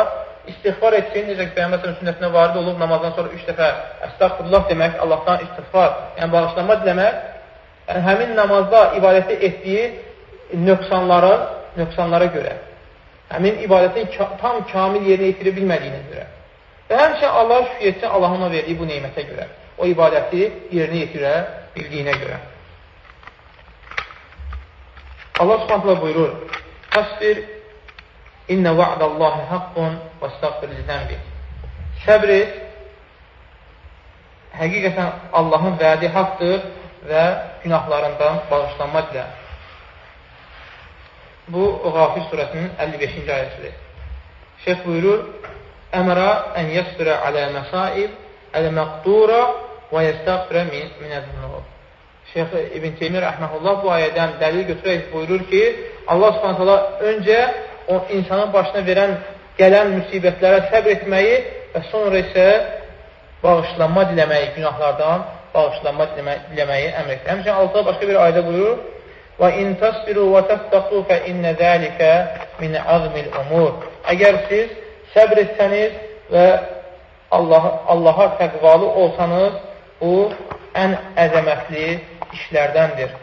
istighfar etsin, necə ki, Peyyəməsənin sünnətinə varid olub, namazdan sonra üç dəfə əstəqfirullah demək, Allahdan istighfar, yəni bağışlanma diləmək, həmin namazda ibadəti etdiyi nöqsanlara, nöqsanlara görə, həmin ibadətin tam kamil yerinə yetirə bilmədiyinə görə və həmçə Allah şükür etsin Allahın ona verdiyi bu neymətə görə o ibadəti yerinə yetirə bildiyinə görə. Allah subhanətlə buyurur, Təsbir, İnnə va'dallahi haqqun və stəqfir lizənbi. Səbr et, həqiqətən Allahın vədi haqqdır və günahlarından bağışlanma dilə. Bu, Qafir surəsinin 55-ci ayəsidir. Şeyh buyurur, Əmrə ən yəsbirə alə məsaib əl-məqdura və yəstəqfirə minəzunub. Şeyx İbn Teymiyyə rəhməhullah bu ayədən dəlil götürərək buyurur ki, Allah subhanətələ öncə o insanın başına verən, gələn müsibətlərə səbr etməyi və sonra isə bağışlanma diləməyi, günahlardan bağışlanma diləməyi əmr etdir. Həmçin Allah başqa bir ayədə buyurur, və in tasbiru və təftəqu fə innə zəlikə min azmil umur. Əgər siz səbr etsəniz və Allah, Allaha təqvalı olsanız, bu ən əzəmətli işlərdəndir.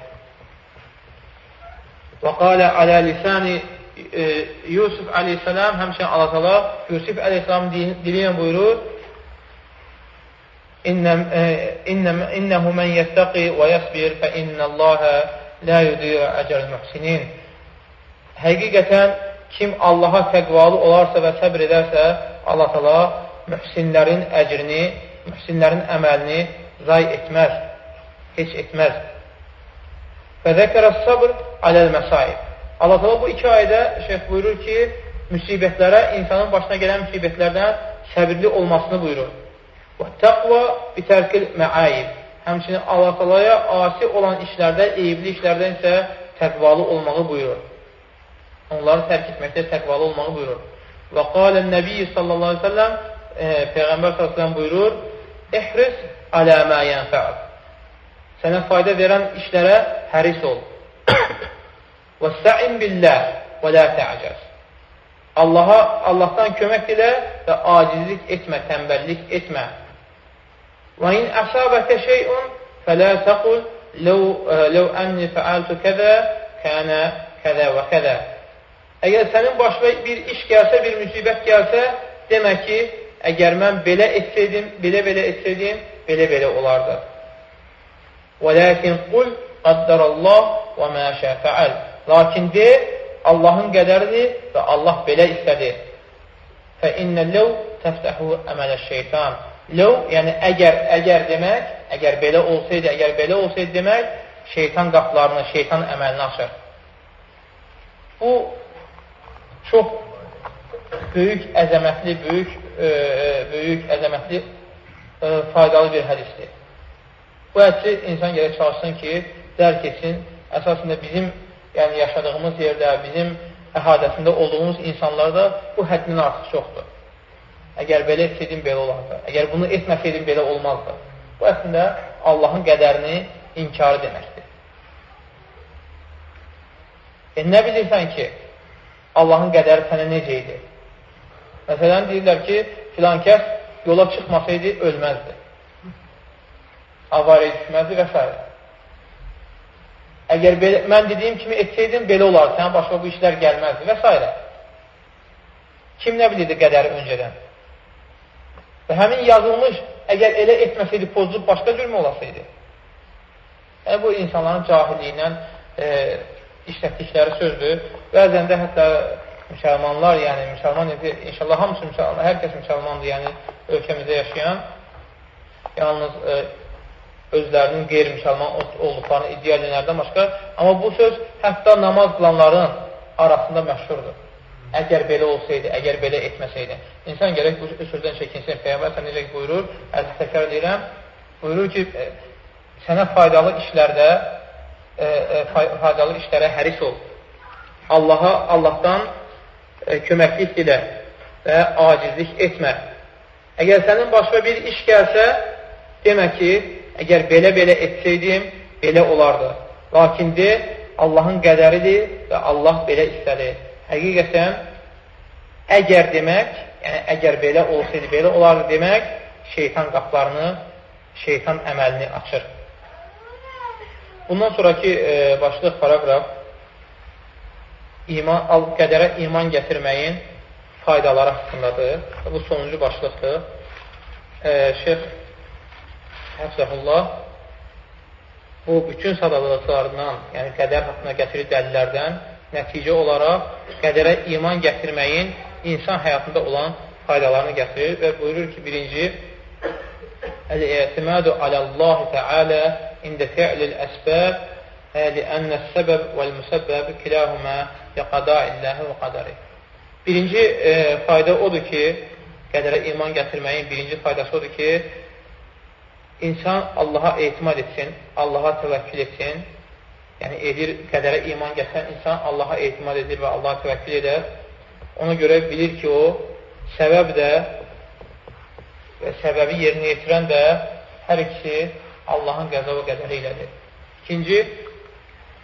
Və qalə alə lisani e, Yusuf aleyhissalam həmçinin Allah tala Yusuf aleyhissalam dili ilə buyurur İnnəhu mən yəttəqi və yəsbir fə innəlləhə lə yudiyə əcəl mühsinin Həqiqətən kim Allaha təqvalı olarsa və səbr edərsə Allah tala mühsinlərin əcrini, mühsinlərin əməlini zay etməz, heç etməz. Və zəkərə sabr aləl məsaib. Allah təala bu iki ayədə şeyh buyurur ki, müsibətlərə, insanın başına gələn müsibətlərdən səbirli olmasını buyurur. Və təqva bitərkil məayib. Həmçinin Allah Taalaya asi olan işlərdə, eyibli işlərdən isə təqvalı olmağı buyurur. Onları tərk etməkdə təqvalı olmağı buyurur. Və qalə nəbiyyə sallallahu aleyhi ve sellem e, Peyğəmbər s.ə.v buyurur, İhris alə mə yənfəq. Sənə fayda verən işlərə həris ol. Və səin billəh və lə tə'cəz. Allaha, Allahdan kömək dilə və acizlik etmə, təmbəllik etmə. İn əsabəkə şeyun fələ təqul ləv ənni fəaltu kədə kənə kədə və kədə. Əgər sənin başına bir iş gəlsə, bir müsibət gəlsə, demək ki, əgər mən belə etsəydim, belə-belə etsəydim, belə-belə olardı. Ləkin qul qəddarallah və mə şəfəəl. Lakin de, Allahın qədəridir və Allah belə istədi. İnnə ləv təftəhu əmələ şeytan. Ləv, yəni əgər, əgər demək, əgər belə olsaydı, əgər belə olsaydı demək, şeytan qaplarını, şeytan əməlini açır. Bu, çox böyük əzəmətli, böyük, e, böyük əzəmətli e, faydalı bir hədisdir. Bu hədisi insan gerək çalışsın ki, dərk etsin. Əsasında bizim yəni yaşadığımız yerdə, bizim əhatəsində olduğumuz insanlarda bu həddindən artıq çoxdur. Əgər belə etsəydin, belə olardı. Əgər bunu etməsəydin, belə olmazdı. Bu əslində Allahın qədərini inkarı deməkdir. E, nə bilirsən ki, Allahın qədəri sənə necə idi? Məsələn, deyirlər ki, filan kəs yola çıxmasaydı, ölməzdi. Avariyə düşməzdi və s. Əgər belə, mən dediyim kimi etsəydin, belə olardı, sənə başqa bu işlər gəlməzdi və s. Kim nə bilirdi qədəri öncədən? Və həmin yazılmış, əgər elə etməsəydi, pozulub başqa cürmə olasaydı. Yəni, bu insanların cahilliyindən e, işlətdikləri sözdür. Bəzən də hətta müsəlmanlar, yəni müsəlman inşallah hamısı müsəlman, hər kəs müsəlmandır, yəni ölkəmizdə yaşayan, yalnız e, özlərinin qeyri-müsəlman olduqlarını iddia edənlərdən başqa. Amma bu söz hətta namaz qılanların arasında məşhurdur. Əgər belə olsaydı, əgər belə etməsəydi. İnsan gərək bu sözdən çəkinsin. Peyyəmbər sən necə buyurur, əziz təkrar edirəm, buyurur ki, sənə faydalı işlərdə, e, e, faydalı işlərə həris ol. Allaha, Allahdan e, köməklik dilə və acizlik etmə. Əgər sənin başqa bir iş gəlsə, demə ki, əgər belə-belə etsəydim, belə olardı. Lakin de, Allahın qədəridir və Allah belə istədi. Həqiqətən, əgər demək, yəni əgər belə olsaydı, belə olardı demək, şeytan qaplarını, şeytan əməlini açır. Bundan sonraki e, başlıq paragraf iman, qədərə iman gətirməyin faydaları haqqındadır. Bu sonuncu başlıqdır. E, Şeyx Həfzəhullah bu bütün sadalılıqlarından, yəni qədər haqqında gətirir dəlillərdən nəticə olaraq qədərə iman gətirməyin insan həyatında olan faydalarını gətirir və buyurur ki, birinci Əl-ətimadu aləllahi təalə ində fi'lil əsbəb li'ənnə səbəb vəl-müsəbbəb kilahumə liqada illəhi və qadari. Birinci e, fayda odur ki, qədərə iman gətirməyin birinci faydası odur ki, insan Allaha etimad etsin, Allaha təvəkkül etsin, yəni edir, qədərə iman gətirən insan Allaha etimad edir və Allaha təvəkkül edər. Ona görə bilir ki, o səbəb də və səbəbi yerinə yetirən də hər ikisi Allahın qəza və qədəri ilədir. İkinci,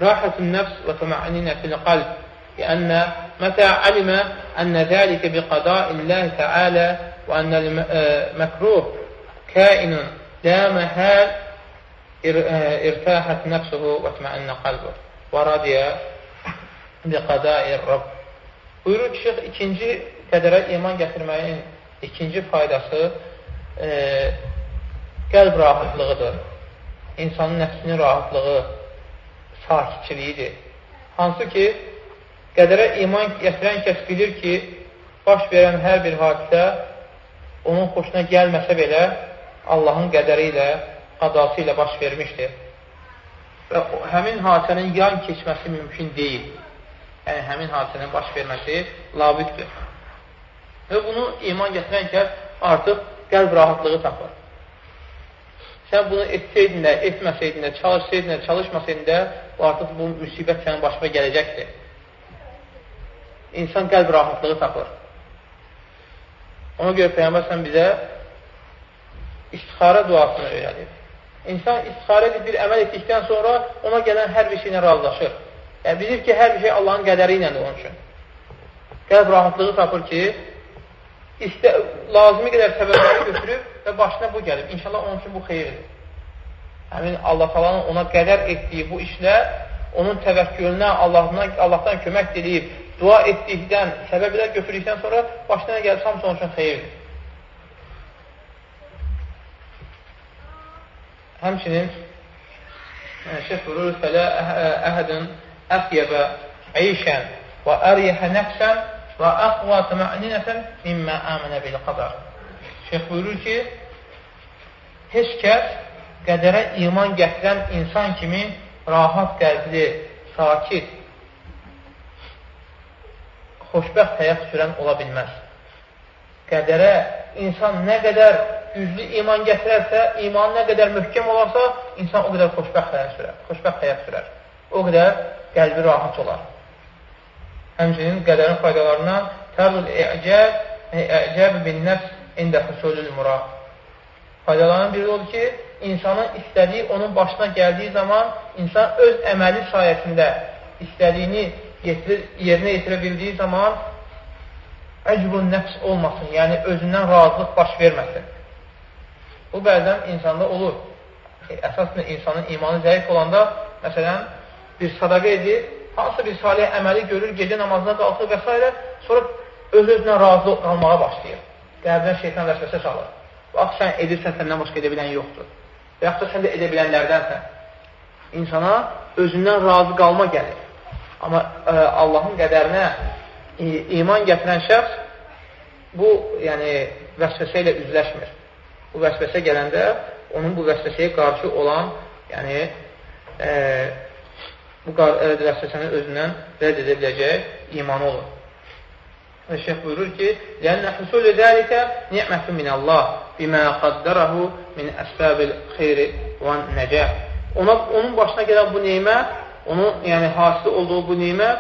rahatun nəfs və təmə'ninə fil qalb. لأن متى علم أن ذلك بقضاء الله تعالى وأن المكروه كائن لا محال ارتاحت نفسه واطمأن qalbı və radiyə biqadai Rabb. Buyurur ki, şeyx, ikinci qədərə iman gətirməyin ikinci faydası e, qəlb rahatlığıdır. İnsanın nəfsinin rahatlığı, sakitçiliyidir. Hansı ki, qədərə iman gətirən kəs bilir ki, baş verən hər bir hadisə onun xoşuna gəlməsə belə Allahın qədəri ilə, qadası ilə baş vermişdir. Və həmin hadisənin yan keçməsi mümkün deyil. Yəni, həmin hadisənin baş verməsi labüddür. Və bunu iman gətirən kəs artıq qəlb rahatlığı tapır. Sən bunu etsəydin də, etməsəydin də, çalışsaydin də, çalışmasaydin də, artıq bu müsibət sənin başına gələcəkdir. İnsan qəlb rahatlığı tapır. Ona görə Peyyambər sən bizə istixarə duasını öyrədir. İnsan istixarə edib bir əməl etdikdən sonra ona gələn hər bir şeylə razılaşır. Yəni, bilir ki, hər bir şey Allahın qədəri iləndir onun üçün. Qəlb rahatlığı tapır ki, istə, lazımi qədər səbəbləri götürüb və başına bu gəlib. İnşallah onun üçün bu xeyirdir. Həmin Allah talanın ona qədər etdiyi bu işlər onun təvəkkülünə Allahdan, Allahdan kömək diləyib, dua etdikdən, səbəblər götürdükdən sonra başına gəlib, hamısı onun üçün xeyirdir. Həmçinin şeyh buyurur, fələ əhədin əxyəbə əyşən və əriyəhə nəfsən və əxva təmə'ninətən mimmə əmənə bil qadar. Şeyh buyurur ki, heç kəs qədərə iman gətirən insan kimi rahat qəlbli, sakit, xoşbəxt həyat sürən ola bilməz. Qədərə insan nə qədər güclü iman gətirərsə, iman nə qədər möhkəm olarsa, insan o qədər xoşbəxt həyat sürər. Xoşbəxt həyat sürər. O qədər qəlbi rahat olar. Həmçinin qədərin faydalarından tərzul i'cəb, i'cəb bin nəfs ində husulul murad. Faydalarının biri odur ki, insanın istədiyi onun başına gəldiyi zaman insan öz əməli sayəsində istədiyini yetirir, yerinə yetirə bildiyi zaman əcbun nəfs olmasın, yəni özündən razılıq baş verməsin. Bu bəzən insanda olur. Əsasında insanın imanı zəif olanda, məsələn, bir sadaqa edir, hansı bir salih əməli görür, gecə namazına qalxır və s. sonra öz-özünə razı qalmağa başlayır. Qəlbdən şeytan vəsvəsə salır. Bax, sən edirsən, səndən başqa edə bilən yoxdur. Və yaxud da sən də edə bilənlərdənsən. İnsana özündən razı qalma gəlir. Amma ə, e, Allahın qədərinə iman gətirən şəxs bu, yəni, vəsvəsə ilə üzləşmir bu vəsvəsə gələndə onun bu vəsvəsəyə qarşı olan, yəni e, bu e, vəsvəsəni özündən rədd edə biləcək imanı olur. Və şeyh buyurur ki, "Lənnə husulü zəlikə ni'mətun min Allah bimə qaddarahu min əsbəbil xeyri və necəh." Ona onun başına gələn bu nemət, onun yəni hasil olduğu bu nemət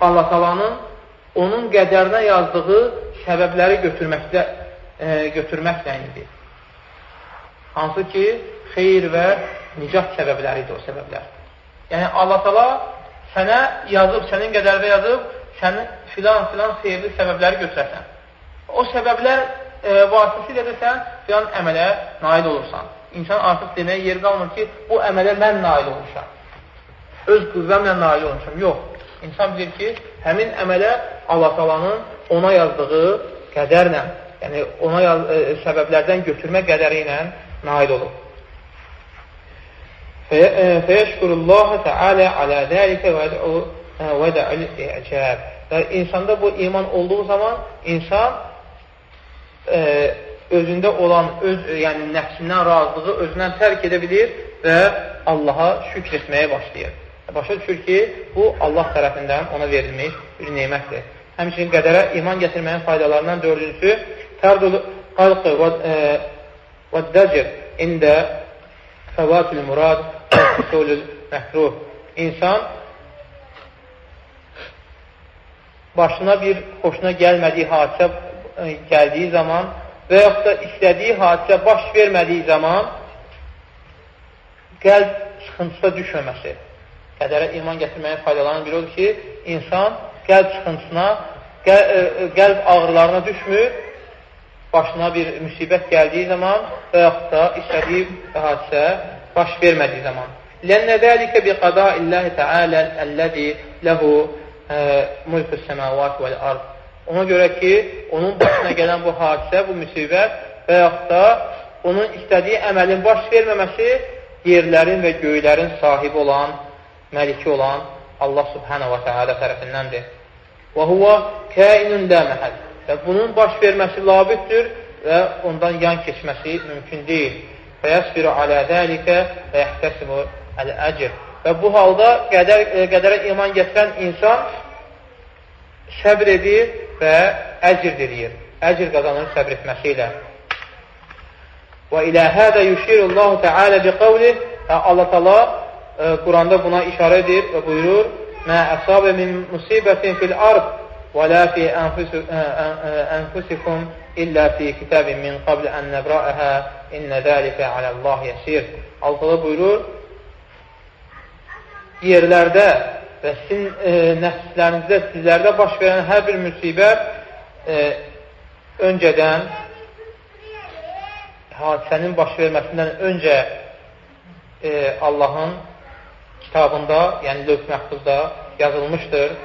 Allah Taala'nın onun qədərinə yazdığı səbəbləri götürməkdə e, götürməklə idi. Hansı ki, xeyir və nicat səbəbləridir o səbəblər. Yəni, Allah tala sənə yazıb, sənin qədərdə yazıb, sənin filan-filan xeyirli səbəbləri götürəsən. O səbəblər e, vasitəsilə də sən filan əmələ nail olursan. İnsan artıq deməyə yer qalmır ki, bu əmələ mən nail olmuşam öz qüvvəmlə nail olmuşam. Yox. İnsan bilir ki, həmin əmələ Allah talanın ona yazdığı qədərlə, yəni ona e, səbəblərdən götürmə qədəri ilə nail olur. Fəyəşkurullaha Teala alə dəlikə və də'ül i'cəb. Və insanda bu iman olduğu zaman insan e, özündə olan öz yəni nəfsindən razılığı özündən tərk edə bilir və Allaha şükr etməyə başlayır başa düşür ki, bu Allah tərəfindən ona verilmiş bir neymətdir. Həmçinin qədərə iman gətirməyin faydalarından dördüncüsü e, dəcir ində fəvatül murad və husulül məhruh. İnsan başına bir xoşuna gəlmədiyi hadisə e, gəldiyi zaman və yaxud da istədiyi hadisə baş vermədiyi zaman qəlb sıxıntısına düşməməsi. Qədərə iman gətirməyin faydalarının biri odur ki, insan qəlb çıxıntısına, e, e, qəlb ağrılarına düşmür, başına bir müsibət gəldiyi zaman və yaxud da istədiyi hadisə baş vermədiyi zaman. Lənə dəlikə bi qada illəhi təalə əlləzi ləhu mulkus səməvat vəl-ard. Ona görə ki, onun başına gələn bu hadisə, bu müsibət və yaxud da onun istədiyi əməlin baş verməməsi yerlərin və göylərin sahibi olan məliki olan Allah subhənə və teala tərəfindəndir. Və huvə kəinun lə məhəl. Və bunun baş verməsi labiddir və ondan yan keçməsi mümkün deyil. Və yəsbiru alə dəlikə və yəhtəsibu əl-əcr. Və bu halda qədər, e, qədərə iman gətirən insan səbr edir və əcr diləyir. Əcr qazanır səbr etməsi ilə. Və ilə hədə yüşirullahu təalə bi qavlih Allah təala Quranda buna işarə edir və buyurur, Mə əsabə min musibətin fil ard və lə fi ənfusikum illə fi kitabin min qabl ən nəbrəəhə innə dəlikə aləllah yəsir. Allah buyurur, yerlərdə və sizin e, nəfslərinizdə, sizlərdə baş verən hər bir müsibət e, öncədən hadisənin baş verməsindən öncə e, Allahın kitabında, yəni lövh məhdudda yazılmışdır.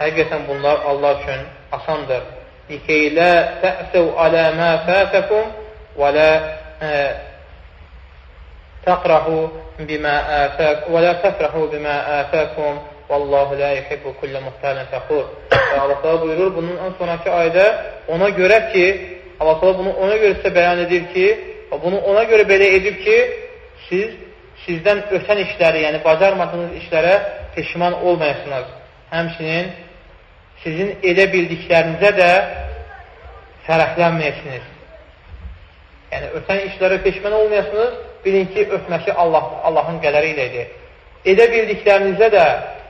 Həqiqətən bunlar Allah üçün asandır. Likey lə tə'səv alə mə fətəkum və lə e, təqrahu bimə ətək və lə təfrəhu bimə ətəkum Vallahu la yuhibbu kullu muhtalin fəxur. Allah Teala buyurur bunun ən sonraki ayədə ona görə ki Allah Teala bunu ona görə sizə bəyan edir ki, Bunu ona görə belə edib ki, siz sizdən ötən işləri, yəni bacarmadığınız işlərə peşman olmayasınız. Həmçinin sizin edə bildiklərinizə də fərəhlənməyəsiniz. Yəni, ötən işlərə peşman olmayasınız, bilin ki, ötməsi Allah, Allahın qədəri ilə edir. Edə bildiklərinizə də,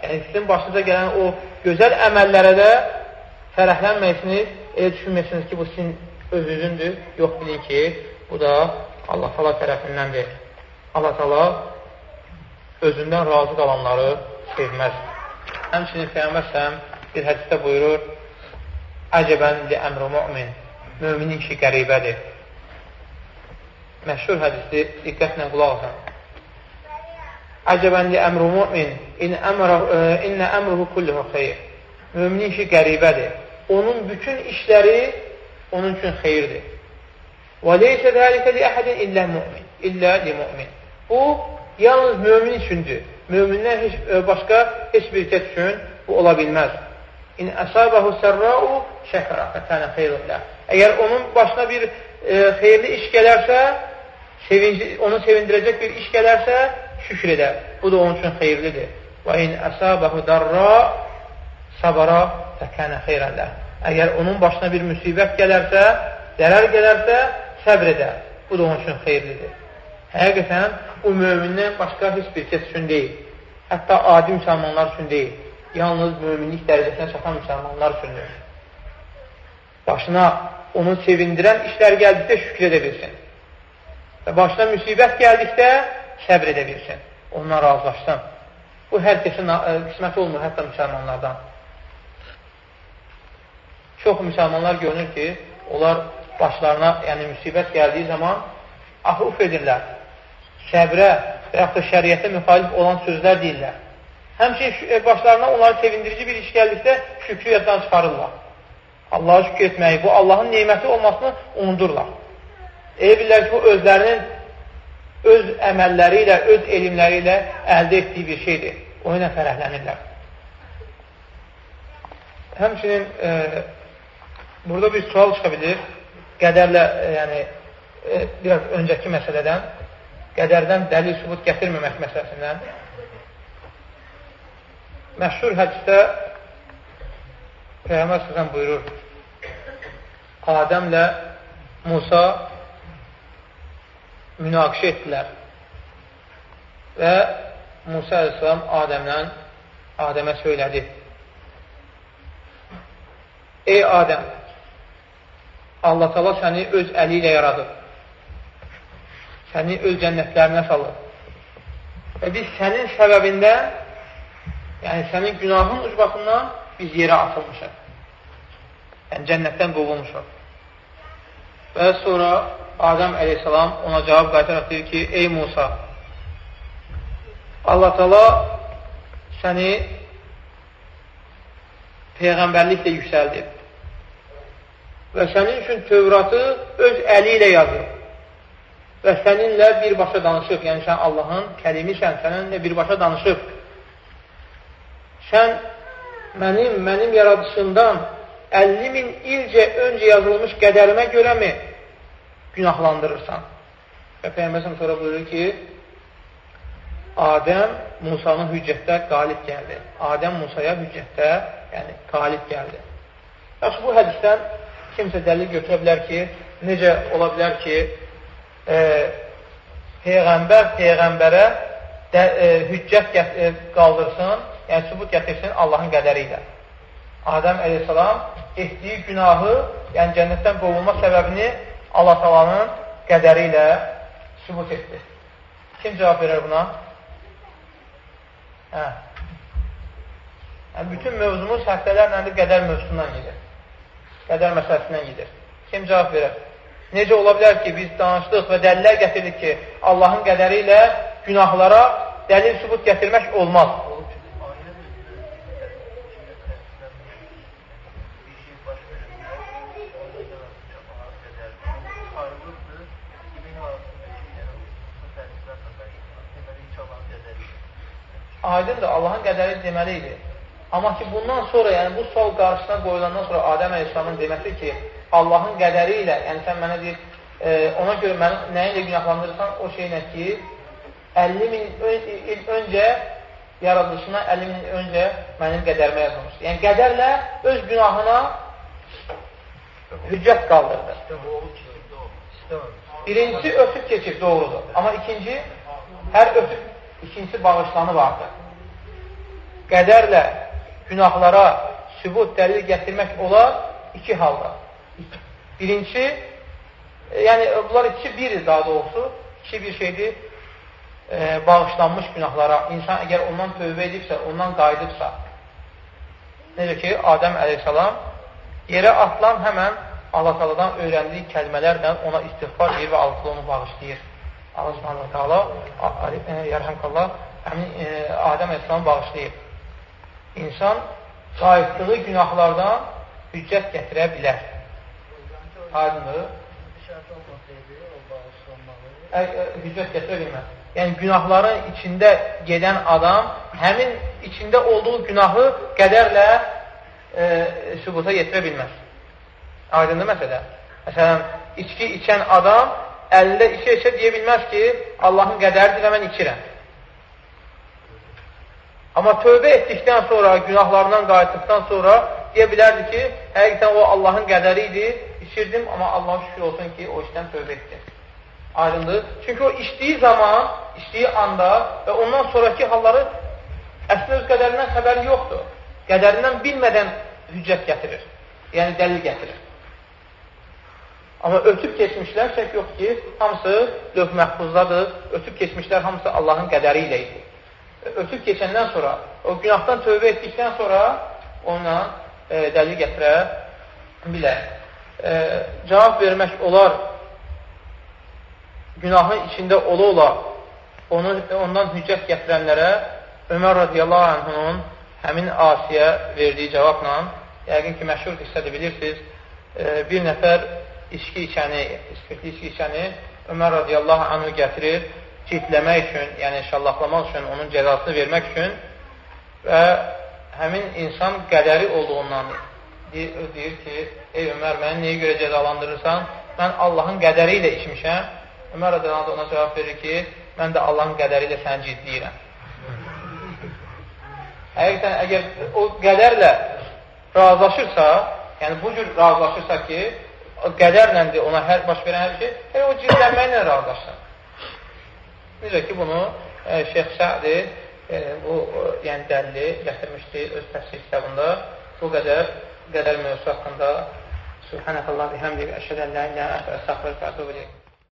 yəni sizin başınıza gələn o gözəl əməllərə də fərəhlənməyəsiniz, elə düşünməyəsiniz ki, bu sizin özünüzdür. Yox, bilin ki, bu da Allah tala tərəfindəndir. Allah tala özündən razı qalanları sevməz. Həmçinin Peyyəmbər səhəm bir hədisdə buyurur, Əcəbən li əmru mümin, müminin işi qəribədir. Məşhur hədisi diqqətlə qulaq asın. Əcəbən li əmru mümin, in innə əmruhu kulluhu xeyr. Müminin işi qəribədir. Onun bütün işləri onun üçün xeyirdir. Və leysə dəlikə li əhədin illə mümin, illə li mümin. Bu, yalnız mömin üçündür. Mömindən heç, başqa heç bir kəs üçün bu ola bilməz. İn əsabəhu sərra'u şəkra fətənə xeyrullah. Əgər onun başına bir e, xeyirli iş gələrsə, sevinci, onu sevindirəcək bir iş gələrsə, şükür edər. Bu da onun üçün xeyirlidir. Və in əsabəhu darra sabara fətənə xeyrəllah. Əgər onun başına bir müsibət gələrsə, zərər gələrsə, səbr edər. Bu da onun üçün xeyirlidir. Həqiqətən, o mömindən başqa heç bir kəs üçün deyil. Hətta adi müsəlmanlar üçün deyil yalnız müminlik dərəcəsinə çatan müsəlmanlar üçündür. Başına onu sevindirən işlər gəldikdə şükür edə bilsin. Və başına müsibət gəldikdə səbr edə bilsin. Onunla razılaşsın. Bu, hər kəsin e, qismət olmur, hətta müsəlmanlardan. Çox müsəlmanlar görünür ki, onlar başlarına, yəni müsibət gəldiyi zaman ahuf edirlər. Səbrə və yaxud da şəriyyətə müxalif olan sözlər deyirlər. Həmçin başlarına onları sevindirici bir iş gəldikdə şükrü yaddan çıxarırlar. Allaha şükür etməyi, bu Allahın neyməti olmasını unudurlar. Elə bilirlər ki, bu özlərinin öz əməlləri ilə, öz elmləri ilə əldə etdiyi bir şeydir. O ilə fərəhlənirlər. Həmçinin e, burada bir sual çıxa bilir. Qədərlə, e, yəni, e, biraz öncəki məsələdən, qədərdən dəlil sübut gətirməmək məsələsindən Məşhur hədisdə Peyğəmbər səsən buyurur, Adəmlə Musa münaqişə etdilər və Musa əleyhissalam Adəmdən Adəmə söylədi. Ey Adəm, Allah tala səni öz əli ilə yaradıb. Səni öz cənnətlərinə salır. Və biz sənin səbəbindən Yəni, sənin günahın ucbatından biz yerə atılmışıq. Yəni, cənnətdən qovulmuşuq. Və sonra Adəm əleyhissalam ona cavab qaytaraq deyir ki, ey Musa, Allah tala səni Peyğəmbərliklə yüksəldib və sənin üçün Tövratı öz əli ilə yazıb və səninlə birbaşa danışıb, yəni sən Allahın kəlimisən, səninlə birbaşa danışıb sən mənim, mənim yaradışımdan 50 min ilcə öncə yazılmış qədərimə görəmi günahlandırırsan? Və Peyyəməsən sonra buyurur ki, Adəm Musanın hüccətdə qalib gəldi. Adəm Musaya hüccətdə yəni, qalib gəldi. Yaxşı, bu hədisdən kimsə dəlil götürə bilər ki, necə ola bilər ki, e, Peyğəmbər Peyğəmbərə də, e, hüccət e, qaldırsın yəni sübut gətirsin Allahın qədəri ilə. Adəm əleyhissalam etdiyi günahı, yəni cənnətdən qovulma səbəbini Allah talanın qədəri ilə sübut etdi. Kim cavab verir buna? Hə. Yəni, bütün mövzumuz həftələrlə də qədər mövzusundan gedir. Qədər məsələsindən gedir. Kim cavab verir? Necə ola bilər ki, biz danışdıq və dəlillər gətirdik ki, Allahın qədəri ilə günahlara dəlil sübut gətirmək olmaz. aydındır, Allahın qədəri deməli idi. Amma ki, bundan sonra, yəni bu sual qarşısına qoyulandan sonra Adəm Əleyhisselamın deməsi ki, Allahın qədəri ilə, yəni sən mənə deyir, e, ona görə məni nəyi ilə günahlandırırsan? O şeylə ki, 50 min il öncə yaradılışına 50 min öncə mənim qədərimə yazılmış. Yəni, qədərlə öz günahına hüccət qaldırdı. Birincisi ötüb keçib, doğrudur. Amma ikinci, hər ötüb, ikincisi bağışlanı vardır. Qədərlə günahlara sübut, dəlil gətirmək olar iki halda. Birincisi, e, yəni bunlar ikisi biri daha doğrusu, iki bir şeydir, e, bağışlanmış günahlara, insan əgər ondan tövbə edibsə, ondan qayıdıbsa, necə ki, Adəm əleyhissalam yerə atılan həmən Allah Teala'dan öyrəndiyi kəlmələrlə ona istiğfar edir və Allah onu bağışlayır. Allah Subhanahu Teala e, yarhamkallah həmin e, Adəm əleyhissalamı bağışlayır. İnsan qayıtdığı günahlardan hüccət gətirə bilər. Aydındır? Hüccət gətirə bilməz. Yəni, günahların içində gedən adam həmin içində olduğu günahı qədərlə e, sübuta yetirə bilməz. Aydındır məsələ. Məsələn, içki içən adam əlində içə-içə deyə bilməz ki, Allahın qədəridir və mən içirəm. Amma tövbə etdikdən sonra, günahlarından qayıtdıqdan sonra deyə bilərdi ki, həqiqətən o Allahın qədəri idi, içirdim, amma Allah şükür olsun ki, o işdən tövbə etdim. Aydındır. Çünki o içdiyi zaman, içdiyi anda və ondan sonraki halları əslində öz qədərindən xəbəri yoxdur. Qədərindən bilmədən hüccət gətirir. Yəni, dəlil gətirir. Amma ötüb keçmişlər şək yox ki, hamısı lövh məhfuzdadır. Ötüb keçmişlər hamısı Allahın qədəri ilə idi. Ötüb keçəndən sonra, o günahdan tövbə etdikdən sonra onunla e, dəlil gətirə bilər. E, cavab vermək olar günahın içində ola-ola onu, ondan hüccət gətirənlərə Ömər radiyallahu anhunun həmin Asiyə verdiyi cavabla, yəqin ki, məşhur qissədə bilirsiniz, e, bir nəfər içki içəni, ispirtli içki içəni Ömər radiyallahu anhu gətirir, cildləmək üçün, yəni şallahlamaq üçün, onun cəzasını vermək üçün və həmin insan qədəri olduğundan deyir, ki, ey Ömər, məni nəyə görə cəzalandırırsan? Mən Allahın qədəri ilə içmişəm. Ömər radiyallahu ona cavab verir ki, mən də Allahın qədəri ilə səni cidliyirəm. Həqiqətən, əgər o qədərlə razılaşırsa, yəni bu cür razılaşırsa ki, qədərləndir ona hər baş verən hər şey, hələ o cildlənməklə razılaşsın. Necə ki, bunu e, Şeyx Sədi e, bu e, yəni dəlli gətirmişdi öz təfsir kitabında bu qədər qədər mövzu haqqında Subhanəkallah bihəmdik əşhədən lə ilə əstəxfirə və ətub